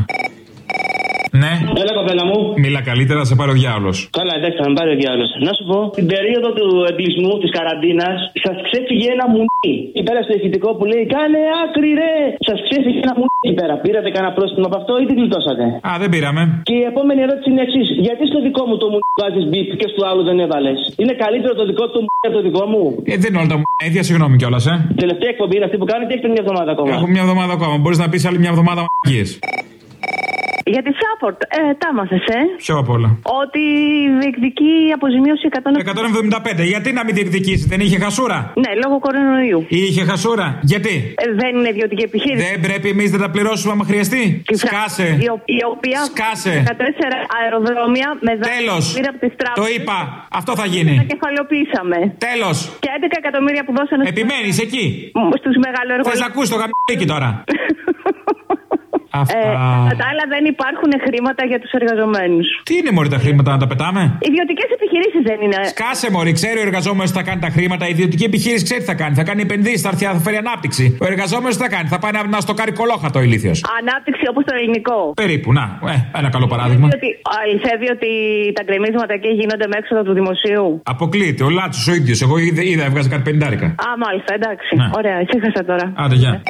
Ναι. Έλα, κοπέλα μου. Μίλα καλύτερα, θα σε πάρει ο διάολος. Καλά, εντάξει, θα με πάρει ο διάλογο. Να σου πω, την περίοδο του εγκλισμού, της καραντίνας, σας ξέφυγε ένα μουνί. Εκεί πέρα στο ηχητικό που λέει Κάνε άκρη, ρε! Σας ξέφυγε ένα μουνί εκεί πέρα. Πήρατε κανένα πρόστιμο από αυτό ή τι γλιτώσατε; Α, δεν πήραμε. Και η επόμενη ερώτηση είναι εξής. Γιατί στο δικό μου το μου βάζεις μπίπ και στο άλλο δεν έβαλες; Είναι καλύτερο το δικό του μου από το δικό μου; Ε, δεν είναι όλα τα μου. ίδια συγγνώμη κιόλας, ε. Τελευταία εκπομπή είναι αυτή που κάνετε ή έχετε μια εβδομάδα ακόμα; Έχω μια εβδομάδα ακόμα. Μπορείς να πεις άλλη μια εβδομάδα μαγείες. Για τη Φράπορτ, ε, τα έμαθες, ε; Ποιο απ' όλα. Ότι διεκδικεί αποζημίωση 100... 175. Γιατί να μην διεκδικήσει, δεν είχε χασούρα; Ναι, λόγω κορονοϊού. Είχε χασούρα. Γιατί; Ε, δεν είναι ιδιωτική επιχείρηση. Δεν πρέπει εμείς να τα πληρώσουμε άμα χρειαστεί. Τη Φρα- Σκάσε. Η, ο- η οποία Σκάσε. 14 αεροδρόμια με Τέλος. δάνεια από τις τράπεζες. Το είπα. Αυτό θα γίνει. Τα κεφαλαιοποίησαμε. Τέλος. Και 11 εκατομμύρια που δώσανε Επιμένεις εκεί; στους μεγαλοεργολόγους. Θες να ακούς το γαμπίκι τώρα. Αυτά. Ε, κατά τα άλλα δεν υπάρχουν χρήματα για τους εργαζομένους. Τι είναι μωρή τα χρήματα να τα πετάμε; Ιδιωτικές επιχειρήσεις δεν είναι. Σκάσε μωρή, ξέρει ο εργαζόμενος τι θα κάνει τα χρήματα. Η ιδιωτική επιχείρηση ξέρει τι θα κάνει. Θα κάνει επενδύσεις, θα, έρθει, θα φέρει ανάπτυξη. Ο εργαζόμενος τι θα κάνει; Θα πάει να, να στοκάρει κολόχατο ο ηλίθιος. Ανάπτυξη όπως το ελληνικό. Περίπου, να, ε, ένα καλό παράδειγμα. Ότι, αληθεύει ότι τα γκρεμίσματα εκεί γίνονται με έξοδο του δημοσίου. Αποκλείεται, ο Λάτσος ο ίδιος. Εγώ είδα, είδα έβγαζε κάτι πεντάρικα. Α, μάλιστα, εντάξει. Ναι. Ωραία, ησύχασα τώρα. Άντε, γεια.